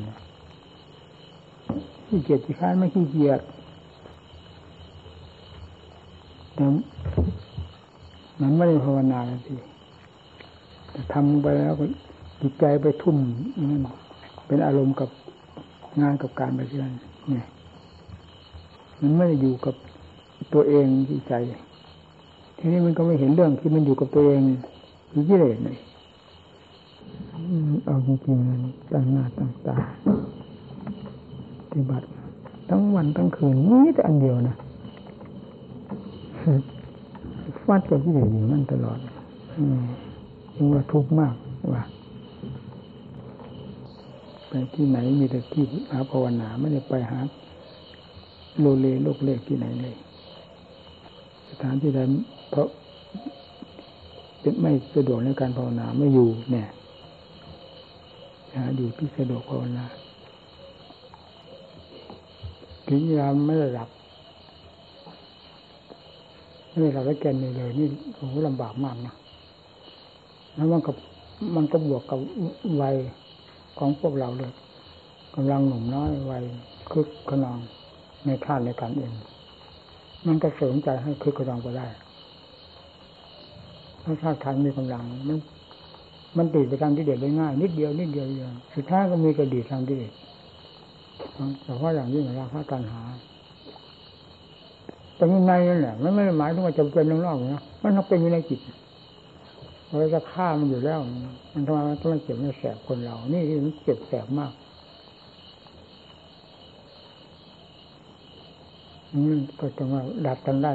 Speaker 1: ๆขี้เกียจที่ค้านไม่ขี้เกียจแต่มันไม่ได้ภาวนาสิแต่ทำไปแล้วก็จิตใจไปทุ่มนั่นเป็นอารมณ์กับงานกับการไปเรื่อยเนี่ย มันไม่ได้อยู่กับตัวเองที่ใจ ทีนี้มันก็ไม่เห็นเรื่องที่มันอยู่กับตัวเองคือกิเลสเลยเอาจริงๆตั้งหน้าตั้งตาปฏิบัติ ทั้งวันทั้งคืนนี่แต่อันเดียวนะฟาดกับกิเลสอยู่นั่นตลอดอืมว่าทุกข์มากว่าไปที่ไหนมีแต่ที่หาภาวนาไม่ได้ไปหา โลเลโลกเลกที่ไหนเลย สถานที่ใดเพราะเป็นไม่สะดวกในการภาวนาไม่อยู่เนี่ยหาอยู่ที่สะดวกภาวนากินยาไม่ได้หลับไม่ได้หลับแล้วแกนเลย นี่โอ้โหลำบากมากนะแล้วมันก็มันก็บวกกับวัยของพวกเราเลยกำลังหนุ่มน้อยวัยคึกขนอง ในท่านในการเอง มันก็เสริมใจให้คึกขนองไปได้ถ้าชาติทานมีกำลังมันมันติดไปทางที่เด็ดได้ง่าย นิดเดียวนิดเดียวเดียวสุดท้ายก็มีกระดีทางที่เด็ดแต่เพราะอย่างยิ่งราคาตัณหาแต่ในนั่นแหละมันไม่ได้หมายถึงว่าจำเป็นนอกๆนะมันต้องเป็นอยู่ในจิตเราจะฆ่ามันอยู่แล้ว มันทำไมมันต้องเจ็บไม่แสบคนเรา นี่มันเจ็บแสบมาก ก็จะมาดัดกันได้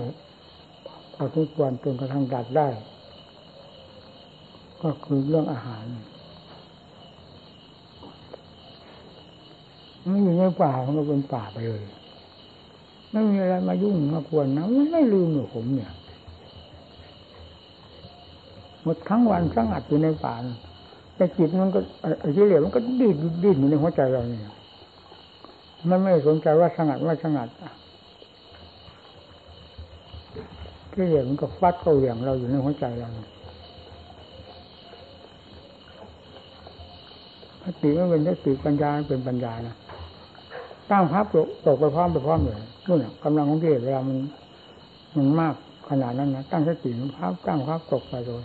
Speaker 1: พอทุกวันจนกระทั่งดัดได้ ก็คือเรื่องอาหารไม่อยู่ในป่ามันก็เป็นป่าไปเลยไม่มีอะไรมายุ่งมาควรนะมันไม่ลืมหนูผมเนี่ยหมดทั้งวันสงัดอยู่ในป่าแต่จิตมันก็ไอ้ที่เหลือมันก็ดิ้นดิ้นอยู่ในหัวใจเราเนี่ยมันไม่สนใจว่าสงัดว่าสงัด ที่เหลือมันก็ฟัดเข้าเหวี่ยงเราอยู่ในหัวใจเราสติไม่เป็นสติปัญญาเป็นปัญญานะตั้งพับตกไปพร้อมไปพร้อมเลยนู่นกำลังของกิเลสเวลามันมันมากขนาดนั้นนะตั้งสติมันพับตั้งพับตกไปเลย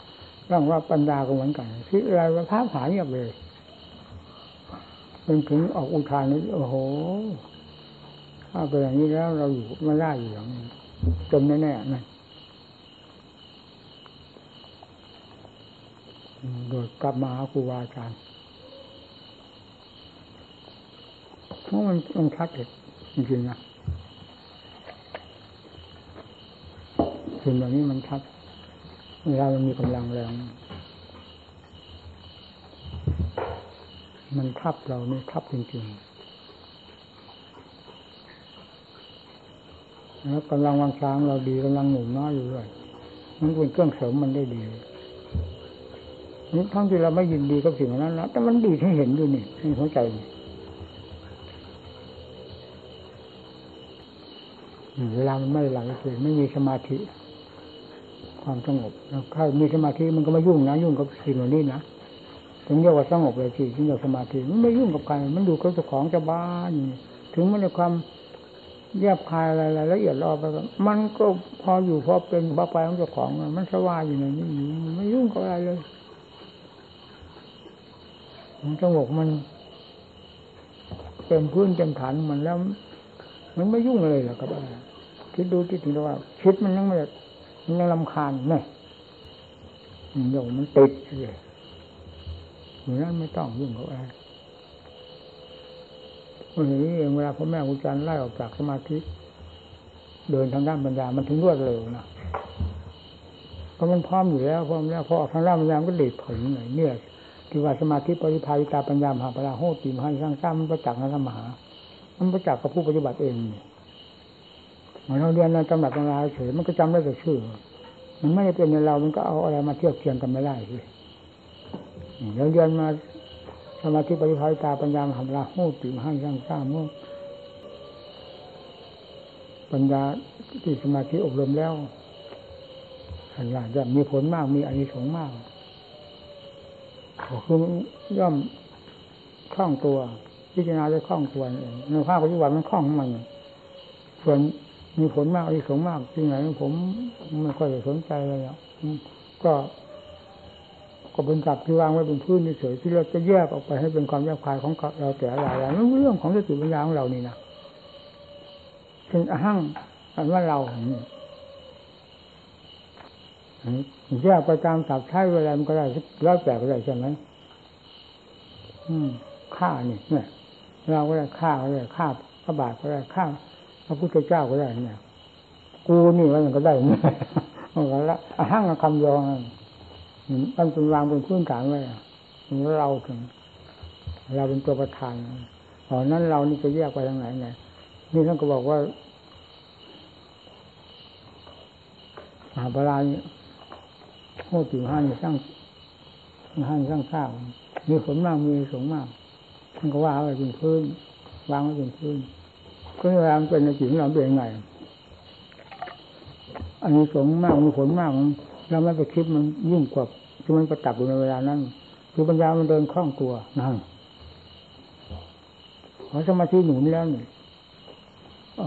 Speaker 1: ร่องว่าปัญญาก็เหมือนกันคิดอะไรว่าภาพหายเงียบเลยเป็นถึงออกอุทานนี้โอ้โหถ้าเป็นอย่างนี้แล้วเราอยู่ไม่ได้อยู่อย่างนี้จมแน่ๆนั่น โดยกลับมาหาครูบาอาจารย์เพราะมันมันชัดเลยจริงๆนะสิ่งแบบนี้มันชัดเวลามันมีกำลังแรงมันทับเราเนี่ยทับจริงๆแล้วกำลังวังช้างเราดีกำลังหนุ่มน้อยอยู่ด้วยมันเป็นเครื่องเสริมมันได้ดี ทั้งที่เราไม่ยินดีกับสิ่งนั้นแล้วแต่มันดีให้เห็นด้วยนี่ให้หัวใจเวลามันไม่หลับเลยไม่มีสมาธิ ความสงบแล้วถ้ามีสมาธิมันก็ไม่ยุ่งนะยุ่งกับสิ่งเหล่านี้นะถึงเรียกว่าสงบเลยสิถึงเรียกสมาธิมันไม่ยุ่งกับใครมันอยู่กับเจ้าของจะบ้านถึงมันในความแยบคายอะไรละเอียดรอบไปมันก็พออยู่พอเป็นพอไปของเจ้าของมันสว่างอยู่ในนี้ไม่ยุ่งกับอะไรเลย มันสงบมันเป็นพื้นเต็มฐานมันแล้ว มันไม่ยุ่งเลยหรอกกับอะไรคิดดูที่ถึงว่าคิดมันยังไม่มันยังลำคาญเนี่ยโยมมันติดเลยอย่างนั้นไม่ต้องยุ่งกับอะไรวันนี้เองเวลาพ่อแม่ครูอาจารย์ไล่ออกจากสมาธิเดินทางด้านปัญญา มันถึงรวดเร็วนะเพราะมันพร้อมอยู่แล้วพร้อมแล้วพอทางด้านปัญญาก็เด็ดผลหน่อยเนี่ย ที่ว่าสมาธิปริภาวิตาปัญญามหาปราโหติมหันสร้างสร้างมันประจักษ์นธรรมหา มันประจักษ์กับผู้ปฏิบัติเองเหมือนเราเรียนในตำหนักตำราเฉยมันก็จำได้แต่ชื่อ มันไม่ได้เป็นในเรา มันก็เอาอะไรมาเทียบเทียงกันไม่ได้สิเราเรียนมาสมาธิปริภาวิตาปัญญามหาปราโหติมหันสร้างสร้างเมื่อปัญญาที่สมาธิอบรมแล้วสัญญาจะมีผลมากมีอานิสงส์มาก คือย่อมคล่องตัว พิจารณาได้คล่องตัวเองในภาคปฏิบัติมันคล่องของมันส่วนมีผลมากอานิสงมากที่ไหนผมไม่ค่อยสนใจเลยอะก็ ก็เป็นจับที่วางไว้บนพื้นเฉยที่เราจะแยกออกไปให้เป็นความแยกภายของเราแต่ละอย่างนั่นเรื่องของสติปัญญาของเรานี่นะเป็นอหั่งอันว่าเรา แยกไปตามสับใช้เวลามันก็ได้แล้วแต่ก็ได้ใช่ไหมอืมฆ่านี่เนี่ยเราก็ได้ฆ่าก็ได้ฆ่าพระบาทก็ได้ฆ่าพระพุทธเจ้าก็ได้เนี่ยกูนี่มันก็ได้เนี่ยมันก็ละหั่งคำยองมันเป็นวางเป็นพื้นฐานไว้เราถึง เราเป็นตัวประธานตอนนั้นเรานี่จะแยกไปทางไหนไงนี่ท่านก็บอกว่าหาบาลานี่ โหติห้านสร้างห้านสร้างข้าวมีผลมากมีสงมากท่านก็ว่าไว้เป็นพื้นวางไว้เป็นพื้นก็เวลาเป็นในจิตของเราเป็นยังไงอันนี้สงมากมีผลมากเราไม่ไปคิดมันยิ่งกว่าที่มันประจักอยู่ในเวลานั้นคือปัญญามันเดินคล่องตัวนั่งพอสมาธิหนุนแล้วนี่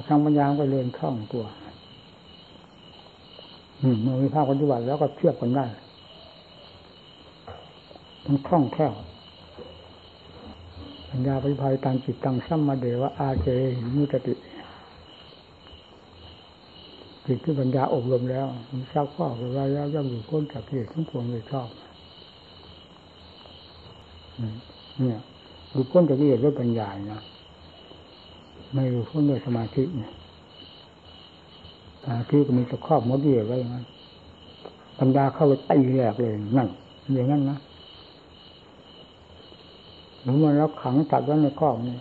Speaker 1: ทางปัญญาก็เดินคล่องตัว เมื่อมีภาคปฏิบัติแล้วก็เทียบกันได้มันคล่องแคล่วปัญญาปิภาณตังจิตตังสัมมาเดวะอาเจมุตติจิตที่ปัญญาอบรมแล้วมันซักฟอกไว้แล้วย่อมอยู่พ้นจากเหตุทั้งปวงเลยชอบเนี่ยอยู่พ้นจากเหตุด้วยปัญญานะไม่อยู่พ้นด้วยสมาธิเนี่ย ที่ก็มีตะครอบมดเดียวไว้อย่างนั้นปัญญาเข้าไปตีแหลกเลยนั่นอย่างนั้นนะหรือมันแล้วขังจัดไว้ในครอบนี่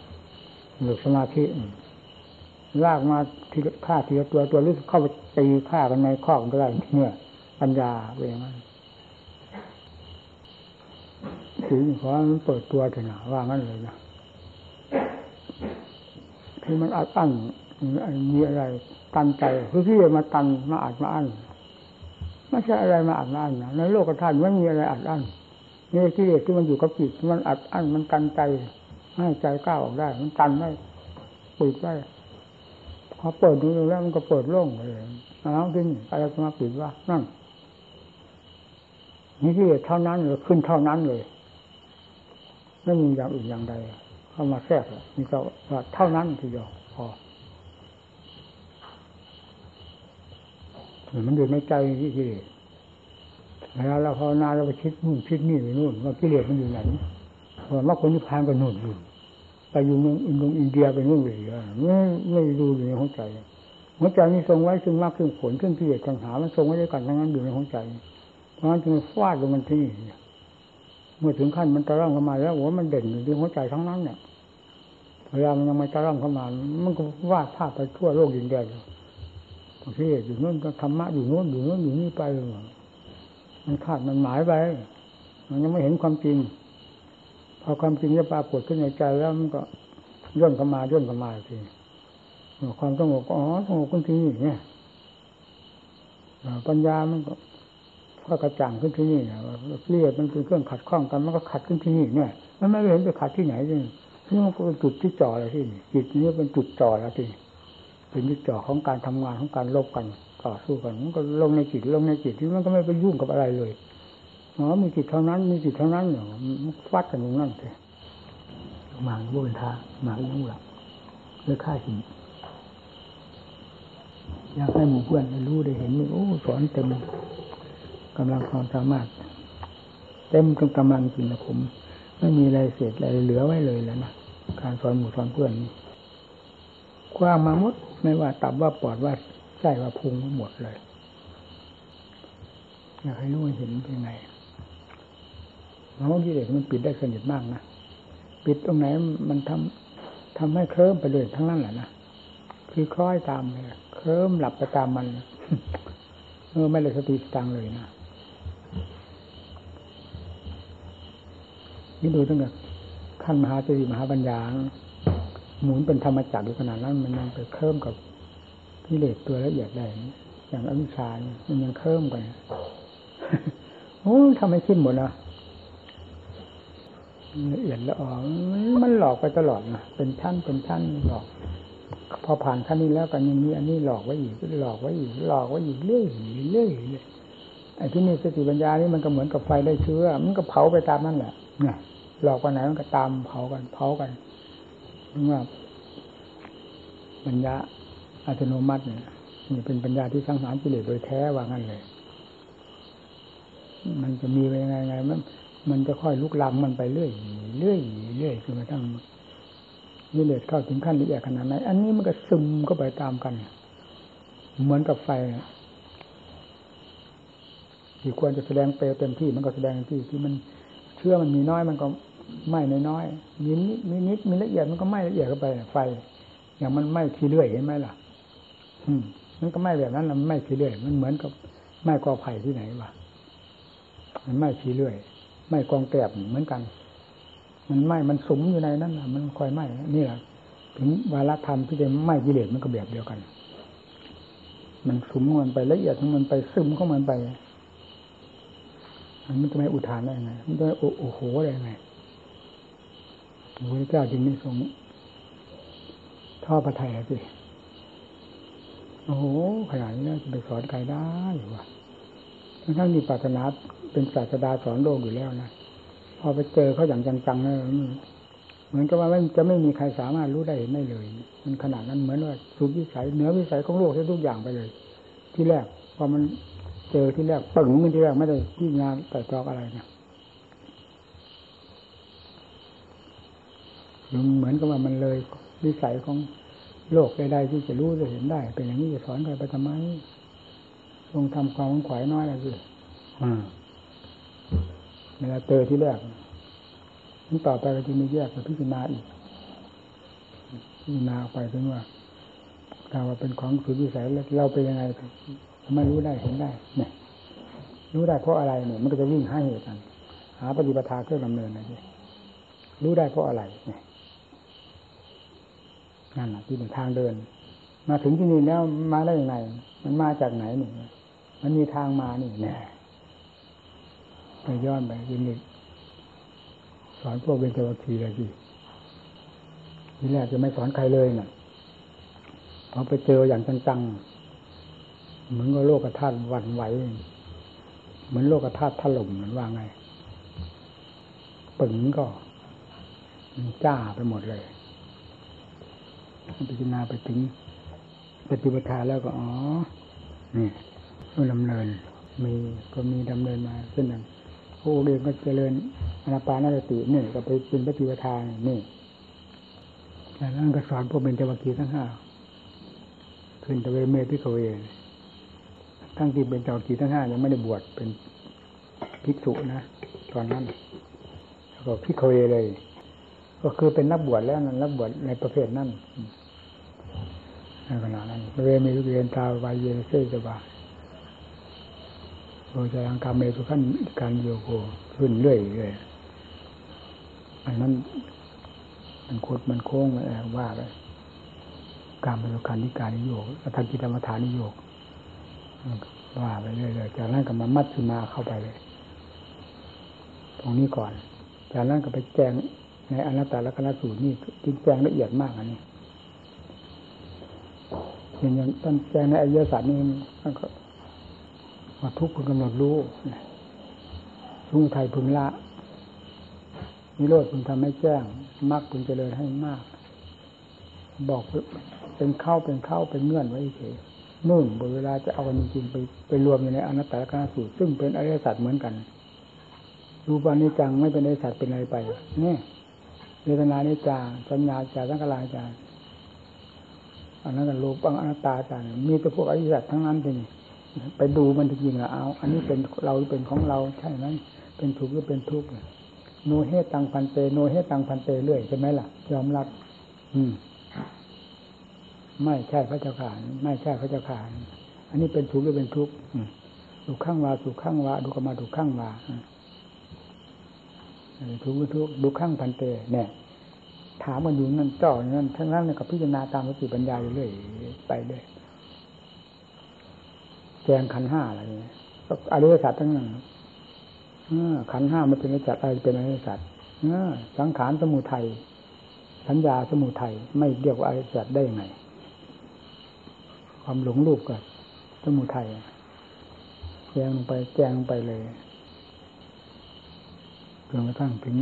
Speaker 1: หรือสมาธิลากมาทีฆ่าทีละตัวตัวลึกเข้าไปตีฆ่ากันในครอบก็ได้เนี่ยปัญญาเป็นอย่างนั้นถึงขอมันเปิดตัวเถอะนะว่างั้นเลยนะที่มันอัดอั้น มีอะไรตันใจคือที่มาตันมาอัดมาอั้นไม่ใช่อะไรมาอัดมาอั้นนะในโลกธาตุไม่มีอะไรอัดอั้นนี่ที่ที่มันอยู่กับจิตมันอัดอั้นมันกันใจให้ใจก้าวออกได้ มันกันไม่ปิดไว้พอเปิดดูแล้วมันก็เปิดโล่งเลยเอาขึ้นอะไรมาปิดว่านั่นนี่ที่เท่านั้นเลยขึ้นเท่านั้นเลยไม่มีอย่างอื่นอย่างใดเข้ามาแทรกนี่ก็ว่าเท่านั้นทีเดียวพอ มันอยู่ในใจที่กิเลสเวลาเราภาวนาเราไปคิดนู่นคิดนี่ไปนู่นว่ากิเลสมันอยู่ไหนว่ามาคนนิพพานก็นู่นอยู่ไปอยู่เมืองอินโดอินเดียไปนู่นเลยไม่ไม่ดูอยู่ในหัวใจหัวใจนี่ทรงไว้ซึ่งมากซึ่งผลซึ่งกิเลสตัณหา มันทรงไว้ด้วยกันทั้งนั้นอยู่ในหัวใจ เพราะฉะนั้นจึงฟาดลงมันที่เมื่อถึงขั้นมันตะร่างเข้ามาแล้วโอ้มันเด่นอยู่ที่หัวใจทั้งนั้นเนี่ยเวลามันยังไม่ตะร่างเข้ามา มันก็วาดภาพไปทั่วโลกยินแดน ที่อยู่นู้นธรรมะอยู่นู้นอยู่นู้นอยู่นี่ไปมันขาดมันหมายไปมันยังไม่เห็นความจริง พอความจริงจะปรากฏขึ้นในใจแล้วมันก็ย่นเข้ามาย่นเข้ามาทีความสงบก็อ๋อสงบขึ้นที่นี่เนี่ยปัญญามันก็ก็กระจ่างขึ้นที่นี่นะเรียดมันเป็นเครื่องขัดข้องกันมันก็ขัดขึ้นที่นี่เนี่ยมันไม่เห็นไปขัดที่ไหนเลยนี่มันเป็นจุดที่จ่อแล้วที่นี่จิตนี้เป็นจุดจ่อแล้วที่ เป็นจุดจ่อของการทำงานของการลบกันต่อสู้กันมันก็ลงในจิตลงในจิตที่มันก็ไม่ไปยุ่งกับอะไรเลยอ๋อมีจิตเท่านั้นมีจิตเท่านั้นเนี่ยมันฟัดกันอย่างนั้นเลยหมางบุญทาหมางยุ่งหลับเลยฆ่าหินอยากให้หมู่เพื่อนได้รู้ได้เห็นโอ้สอนเต็มกำลังความสามารถ เต็มจนกำลังจริงนะผม ไม่มีอะไรเศษอะไรเหลือไว้เลยแล้วนะการสอนหมู่สอนเพื่อนนี่กว้างมาหมด ไม่ว่าตับว่าปอดว่าใช่ว่าพุงหมดเลย อยากให้รู้เห็นเป็นไงเพราะกิเลสมันปิดได้สนิทมากนะปิดตรงไหนมันทำทำให้เคลิ้มไปเลยทั้งนั้นแหละนะคือคล้อยตามเลยเคลิ้มหลับไปตามมันเออไม่เลยสติสตังเลยนะนี่ดูตั้งแต่ขั้นมหาสติมหาปัญญา หมุนเป็นธรรมจักรอยู่ขนาดนั้นมันยังไปเคลิ้มกับกิเลสตัวละเอียดได้อย่างอวิชชามันยังเคลิ้มกันโอ้ทำให้คิดหมดนะละเอียดละออมันหลอกไปตลอดนะเป็นชั้นเป็นชั้นหลอก พอผ่านขั้นนี้แล้วกันยังมีอันนี้หลอกไว้อีกหลอกไว้อีกหลอกไว้อีกเรื่อยเรื่อยไอ้ที่นี่สติปัญญานี่มันก็เหมือนกับไฟได้เชื้อ มันก็เผาไปตามนั่นแหละหลอกไปไหนมันก็ตามเผากันเผากัน ว่าปัญญาอัตโนมัติเนี่ยนี่เป็นปัญญาที่สังหารกิเลสโดยแท้ว่างั้นเลย มันจะมีไปยังไงไงมันมันจะค่อยลุกลามมันไปเรื่อยเรื่อยเรื่อยจนกระทั่งกิเลสเข้าถึงขั้นละเอียดขนาดไหนอันนี้มันก็ซึมก็ไปตามกัน เหมือนกับไฟที่ควรจะแสดงเปลวเต็มที่มันก็แสดงที่ที่มันเชื่อมันมีน้อยมันก็ ไหม้น้อยๆมีนิดมีนิดมีละเอียดมันก็ไหม้ละเอียดเข้าไปไฟ อย่างมันไหม้ทีเรื่อยเห็นไหมล่ะ อืมมันก็ไหม้แบบนั้นมันไหม้ทีเรื่อยมันเหมือนกับไหม้กอไผ่ที่ไหนวะมันไหม้ทีเรื่อยไหม้กองแกลบเหมือนกัน มันไหม้มันสมอยู่ในนั้นมันคอยไหม้นี่แหละถึงวาระธรรมที่จะไหม้กิเลสมันก็แบบเดียวกัน มันสมมันไปละเอียดของมันไปซึมของมันไปมันจะไม่อุทานได้ไงมันจะโอ้โหได้ไง พระพุทธเจ้าจึงไม่ทรงท่อพระไทยสิโอ้โหขนาดนี้จะไปสอนใครได้อยู่วะทั้งที่ปรารถนาเป็นศาสดาสอนโลกอยู่แล้วนะพอไปเจอเขาอย่างจังๆแล้วเหมือนกับว่าจะไม่มีใครสามารถรู้ได้เห็นได้เลย มันขนาดนั้นเหมือนว่าสุดวิสัยเหนือวิสัยของโลกทุกอย่างไปเลย ที่แรกพอมันเจอที่แรกปึงมันที่แรกไม่ได้ที่งานแต่จอกอะไรนะ เหมือนกับว่ามันเลยวิสัยของโลกใดๆที่จะรู้จะเห็นได้ เป็นอย่างนี้จะสอนใครไปทำไมลงทำความขวายน้อยอะไรสิเวลาเจอที่แรกนี่ต่อไปเราจะมีแยกไปพิจารณาอีกพิจารณาไปถึงว่าเราว่าเป็นของสุดวิสัยแล้วเราเป็นยังไงไม่รู้ได้เห็นได้ เนี่ย รู้ได้เพราะอะไรเนี่ย มันก็จะวิ่งหาเหตุกัน หาปฏิปทาเครื่องดำเนินอะไรรู้ได้เพราะอะไรเนี่ย นั่นแหละที่เป็นทางเดิน มาถึงที่นี่แล้วมาได้ยังไง มันมาจากไหนหนี่มันมีทางมานี่แน่ไปย้อนไปยินดีสอนพวกเบญจวัคคีย์เลยสิทีแรกจะไม่สอนใครเลยน่ะพอไปเจออย่างจังๆ เหมือนกับโลกธาตุวันไหว เหมือนโลกธาตุถล่มมันว่าไง ปึงก็จ้าไปหมดเลย พิจารณาไปถึงปฏิปทาแล้วก็อ๋อ นี่ก็ดำเนิน มีก็มีดำเนินมาเช่นนั้นโอ้เรียนก็เจริญอนาปานสตินี่ก็ไปเป็นปฏิปทานี่แล้วนั่นก็สอนพวกเป็นเจวักีทั้งห้าขึ้นตะเวเมพิกเวทั้งที่เป็นเจ้ากีทั้งห้ายังไม่ได้บวชเป็นภิกษุนะ ตอนนั้นแล้วก็พิกเวเลย ก็คือเป็นนักบวชแล้วนั่นนักบวชในประเภทนั้นในขณะนั้นเวมีเรียนตาไวเยเซจบาโอจะยังการเมตุขั้นการโยโกขึ้นเรื่อยเลยอันนั้นมันโคตรมันโค้งว่าไปการเป็นการนิการนิโยกทางกิธรรมฐานนิโยกว่าไปเรื่อยๆจากนั้นก็มามัดขึ้นมาเข้าไปเลย ตรงนี้ก่อน จากนั้นก็ไปแจง ในอนัตตลกนสูตรนี่จริงแจงละเอียดมากอันนี้เห็นอย่างต้นแจงในอริยสัจนี่มันก็ว่าทุกคนกำหนดรู้สุ่งไทยพึงละนิโรธพึงทำให้แจ้งมากพึงเจริญให้มาก บอกเป็นเข้าเป็นเข้าเป็นเงื่อนไว้เฉยนู่นบนเวลาจะเอากันจริงไปไปรวมอยู่ในอนัตตลกนสูตรซึ่งเป็นอริยสัจเหมือนกันรูปานิจังไม่เป็นอริยสัจเป็นอะไรไปนี่ เวทนานิจาสัญญาจาสังขารจาอันนั้นรูปังอนัตตาจามีแต่พวกอริยสัจทั้งนั้นที่ไปดูมันจริงๆอะเอา อันนี้เป็นเราเป็นของเราใช่ไหมเป็นถูกหรือเป็นทุกข์โนเฮตังพันเต โนเฮตังพันเตเรื่อยใช่ไหมล่ะ ยอมรับ อืม ไม่ใช่พระเจ้าข่าไม่ใช่พระเจ้าข่าอันนี้เป็นทุกข์หรือเป็นทุกข์ดูข้างวาดูข้างวาดูกมาดูข้างวา ทุกทุกดูข้างพันเตเนี่ยถามมันอยู่นั่นจ่อนั่นทั้งนั้นกับพิจารณาตามสติปัญญาอยู่เรื่อยไปเลยแจงขันห้าอะไรเนี่ยอริยสัจทั้งนั้นขันห้ามันเป็นอริยสัจอะไรเป็นอริยสัจสังขารสมุทัยสัญญาสมุทัยไม่เรียกว่าอริยสัจได้ยังไง ความหลงรูปกับสมุทัยแจงลงไปแจงลงไปเลย จนกระทั่งถึง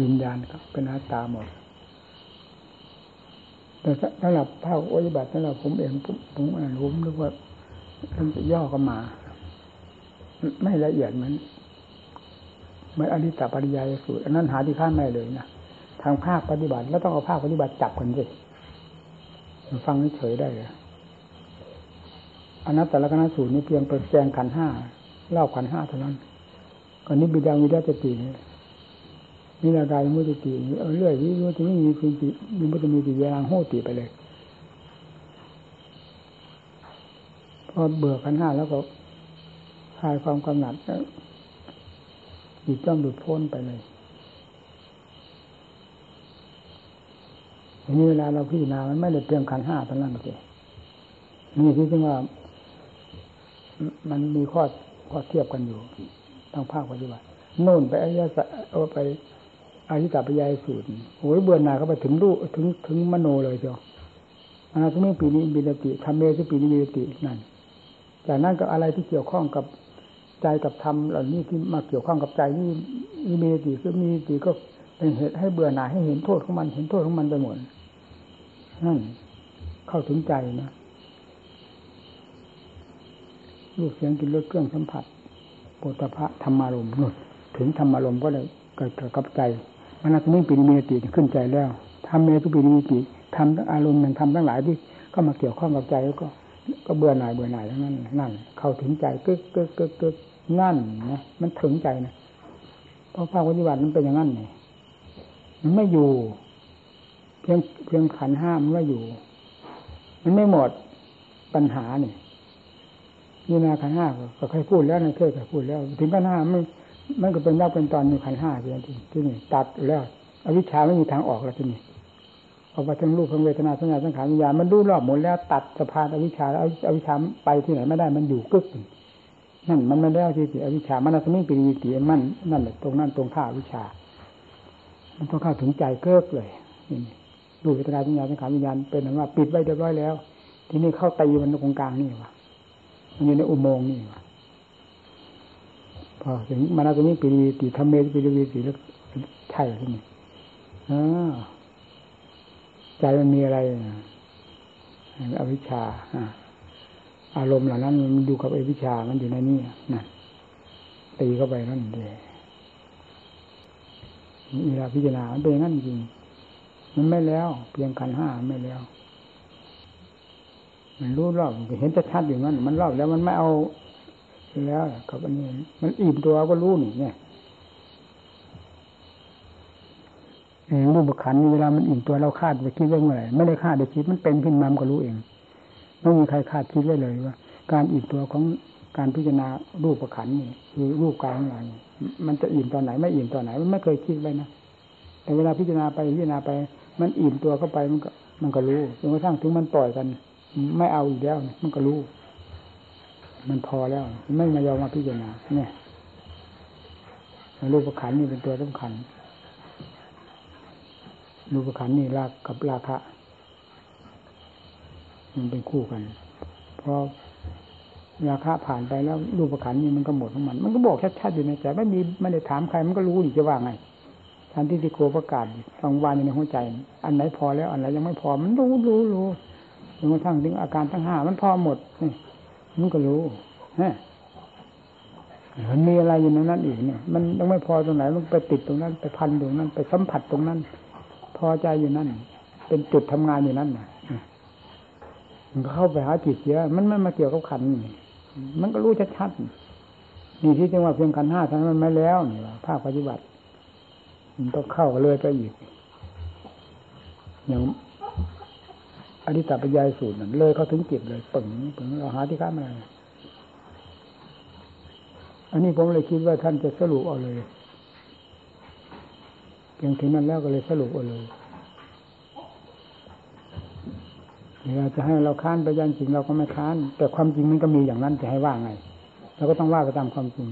Speaker 1: วิญญาณก็เป็นอาตาหมด แต่สำหรับภาควิบัติสำหรับผมเองผมผมอ่านผมนึกว่าท่านจะย่อก็มา ไม่ละเอียดเหมือนเหมือนอริตปริยายสูตรอันนั้นหาที่ข้าไม่เลยนะทางภาคปฏิบัติ แล้วต้องเอาภาคปฏิบัติจับกันสิฟังเฉยได้เลยอันนั้นแต่ละคณะสูตรนี้เพียงเปิดแจงขันห้า เล่าขันห้าเท่านั้นก่อนนี้บิดาวิดาจะตีนี่มีนากายมุติตีเอาเรื่อยวิมุติไม่มีจริงจิมีมุติมีจิยางโหติไปเลยพอเบื่อขันห้าแล้วก็คลายความกำหนัดแล้วหยุดจ้องหลุดพ้นไปเลยทีนี้เวลาเราพิจารณามันไม่ได้เพียงขันห้าเท่านั้นเองนี่ที่จึงว่า มันมีข้อ ข้อเทียบกันอยู่ทางภาคปฏิบัติโน่นไปอริยสัจเอาไปอาริตปยายสูตรโอ้ยเบื่อหน่ายเข้าไปถึงรูถึงถึงมโนเลยเจ้าอาทุมิปีนี้บินติทำเมสุปีนี้บินตินั่นจากนั้นก็อะไรที่เกี่ยวข้องกับใจกับธรรมเหล่านี้ที่มาเกี่ยวข้องกับใจนี่มีติคือมีติก็เป็นเหตุให้เบื่อหน่ายให้เห็นโทษของมัน เห็นโทษของมันไปหมดนั่นเข้าถึงใจนะ รูปเสียงกินรสเครื่องสัมผัสโปตพะธรรมารมณ์นุดถึงธรรมารมณ์ก็เลยเกิดกับใจมันนักนิ่งปีนิมิติขึ้นใจแล้วทำเมตุปีนิมิติทำอารมณ์หนึ่งทำทั้งหลายที่ก็มาเกี่ยวข้องกับใจแล้วก็ก็เบื่อหน่ายเบื่อหน่ายทั้งนั้นนั่น เข้าถึงใจกึกกึกกึกกึกนั่นนะมันถึงใจนะเพราะภาคปฏิบัติมันเป็นอย่างนั้นไงมันไม่อยู่ เพียงเพียงขันห้ามมันไม่อยู่ มันไม่หมดปัญหาเนี่ย นี่นาขันห้าก็เคยพูดแล้วในเทศเคยพูดแล้ว ถึงขันห้ามันมันก็เป็นรากเป็นตอนมีขันห้าเพียงที่ที่นี่ตัดแล้ว อวิชชาไม่มีทางออกแล้วที่นี่เอาไปทั้งรูปทั้งเวทนาสัญญาสังขารวิญญาณมันดูรอบหมดแล้วตัดสะพานอวิชชาเอาอวิชชาไปที่ไหนไม่ได้มันอยู่กึกนั่นมันไม่แล้วที่อวิชชามันจะไม่เป็นวิถีมันนั่นแหละตรงนั้นตรงข้าอวิชา มันต้องเข้าถึงใจเกิกเลยนี่ดูเวทนาสัญญาสังขารวิญญาณเป็นว่า ปิดไว้เรียบร้อยแล้ว ทีนี้เข้าตีมันตรงกลางนี่วะ มันอยู่ในอุโมงค์นี่พอถึงมานาตรงนี้ปีรีติทำเมปีรีติแล้วใช่ที่นี่ใจมันมีอะไรอวิชชาอารมณ์เหล่านั้น มันอยู่กับอวิชชามันอยู่ในนี้นั่นตีเข้าไปนั่นเองเวลาพิจารณามันเป็นงั้นจริงมันไม่แล้ว เพียงขันห้าไม่แล้ว รู้รอบเห็นชัดๆอย่างนั้น มันรอบแล้วมันไม่เอาแล้วกับอันนี้มันอิ่มตัวก็รู้นี่เนี่ยรูปขันเวลามันอิ่มตัวเราคาดไปคิดไว้เมื่อไหร่ไม่ได้คาดไปคิดมันเป็นขึ้นมามันก็รู้เองไม่มีใครคาดคิดไว้เลยว่า การอิ่มตัวของการพิจารณารูปขันนี่คือรูปกายของเรามันจะอิ่มตอนไหน ไม่อิ่มตอนไหน มันไม่เคยคิดไว้นะแต่เวลาพิจารณาไปพิจารณาไป มันอิ่มตัวเข้าไปมันก็ มันก็รู้จนกระทั่งถึงมันปล่อยกัน ไม่เอาอีกแล้วมันก็รู้ มันพอแล้ว ไม่มายอมมาพิจารณาเนี่ยรูปขันนี่เป็นตัวสำคัญรูปขันนี่รากับราคะ มันเป็นคู่กันพอราคะผ่านไปแล้วรูปขันนี่มันก็หมดของมัน มันก็บอกชัดๆอยู่ในใจไม่มีไม่ได้ถามใครมันก็รู้อยู่จะว่าไงทันที่ที่โกประกาศฟังวานในหัวใจ อันไหนพอแล้ว อันไหนยังไม่พอมันรู้รู้รู้ นกระทั่งถึงอาการทั้งห้ามันพอหมดนี่มันก็รู้ฮะมันมีอะไรอยู่ในนั้นอีกเนี่ย มันต้องไม่พอตรงไหนมันไปติดตรงนั้น ไปพันตรงนั้น ไปสัมผัสตรงนั้น พอใจอยู่นั่น เป็นจุดทำงานอยู่นั่นนะมันเข้าไปหาจิตเยอะมันไม่มาเกี่ยวกับขันมันก็รู้ชัดนี่ที่จังว่าเพียงขันห้าทั้งนั้นไม่แล้วนี่ว่าภาคปฏิบัติมันต้องเข้าเลยไปอีกอย่าง อธิตาปัญญายสูตรนั่นเลยเขาถึงจิตเลยปึ่งปึ่งเราหาที่ข้ามอะไรอันนี้ผมเลยคิดว่าท่านจะสรุปเอาเลยเพียงถึงนั้นแล้วก็เลยสรุปเอาเลยเวลาจะให้เราค้านไปยันจริงเราก็ไม่ค้าน แต่ความจริงมันก็มีอย่างนั้นจะให้ว่าไงเราก็ต้องว่าไปตามความจริง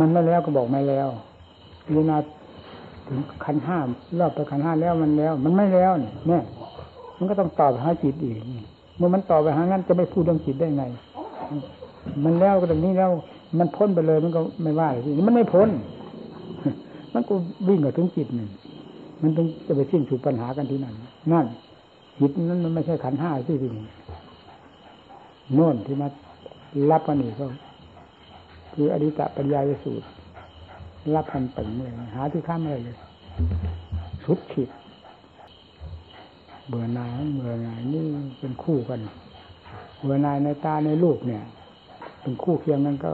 Speaker 1: มันไม่แล้วก็บอกไม่แล้วเวลาถึงขันห้ารอบไปขันห้าแล้วมันแล้ว มันไม่แล้วเนี่ย มันก็ต้องตอบหาจิตอีกเมื่อมันตอบไปหางั้นจะไม่พูดเรื่องจิตได้ไง มันแล้วก็ตรงนี้แล้ว มันพ้นไปเลยมันก็ไม่ว่าเลยมันไม่พ้น มันก็วิ่งกับถึงจิตหนึ่งมันต้องจะไปสิ้นสุดปัญหากันที่นั่นนั่นจิตนั้นมันไม่ใช่ขันห้าที่ที่นี่โน่นที่มารับกันนี่ก็คืออดิตะปัญญาสูตร รับกันตึงเลยหาที่ข้ามอะไรเลยสุดขีด เบื่อหน่ายเบื่อหน่ายนี่เป็นคู่กัน เบื่อหน่ายในตาในรูปเนี่ย เป็นคู่เคียงกันก็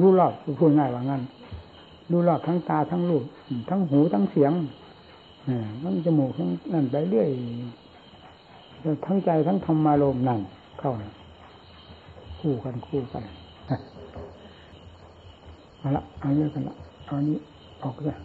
Speaker 1: รู้รอบพูดง่ายว่างั้นรู้รอบทั้งตาทั้งรูปทั้งหูทั้งเสียงทั้งจมูกทั้งนั่นไปเรื่อยทั้งใจทั้งธรรมารมนั่นเข้าคู่กันคู่กันเอาละเอาเยอะกันละเอานี้ออกเลย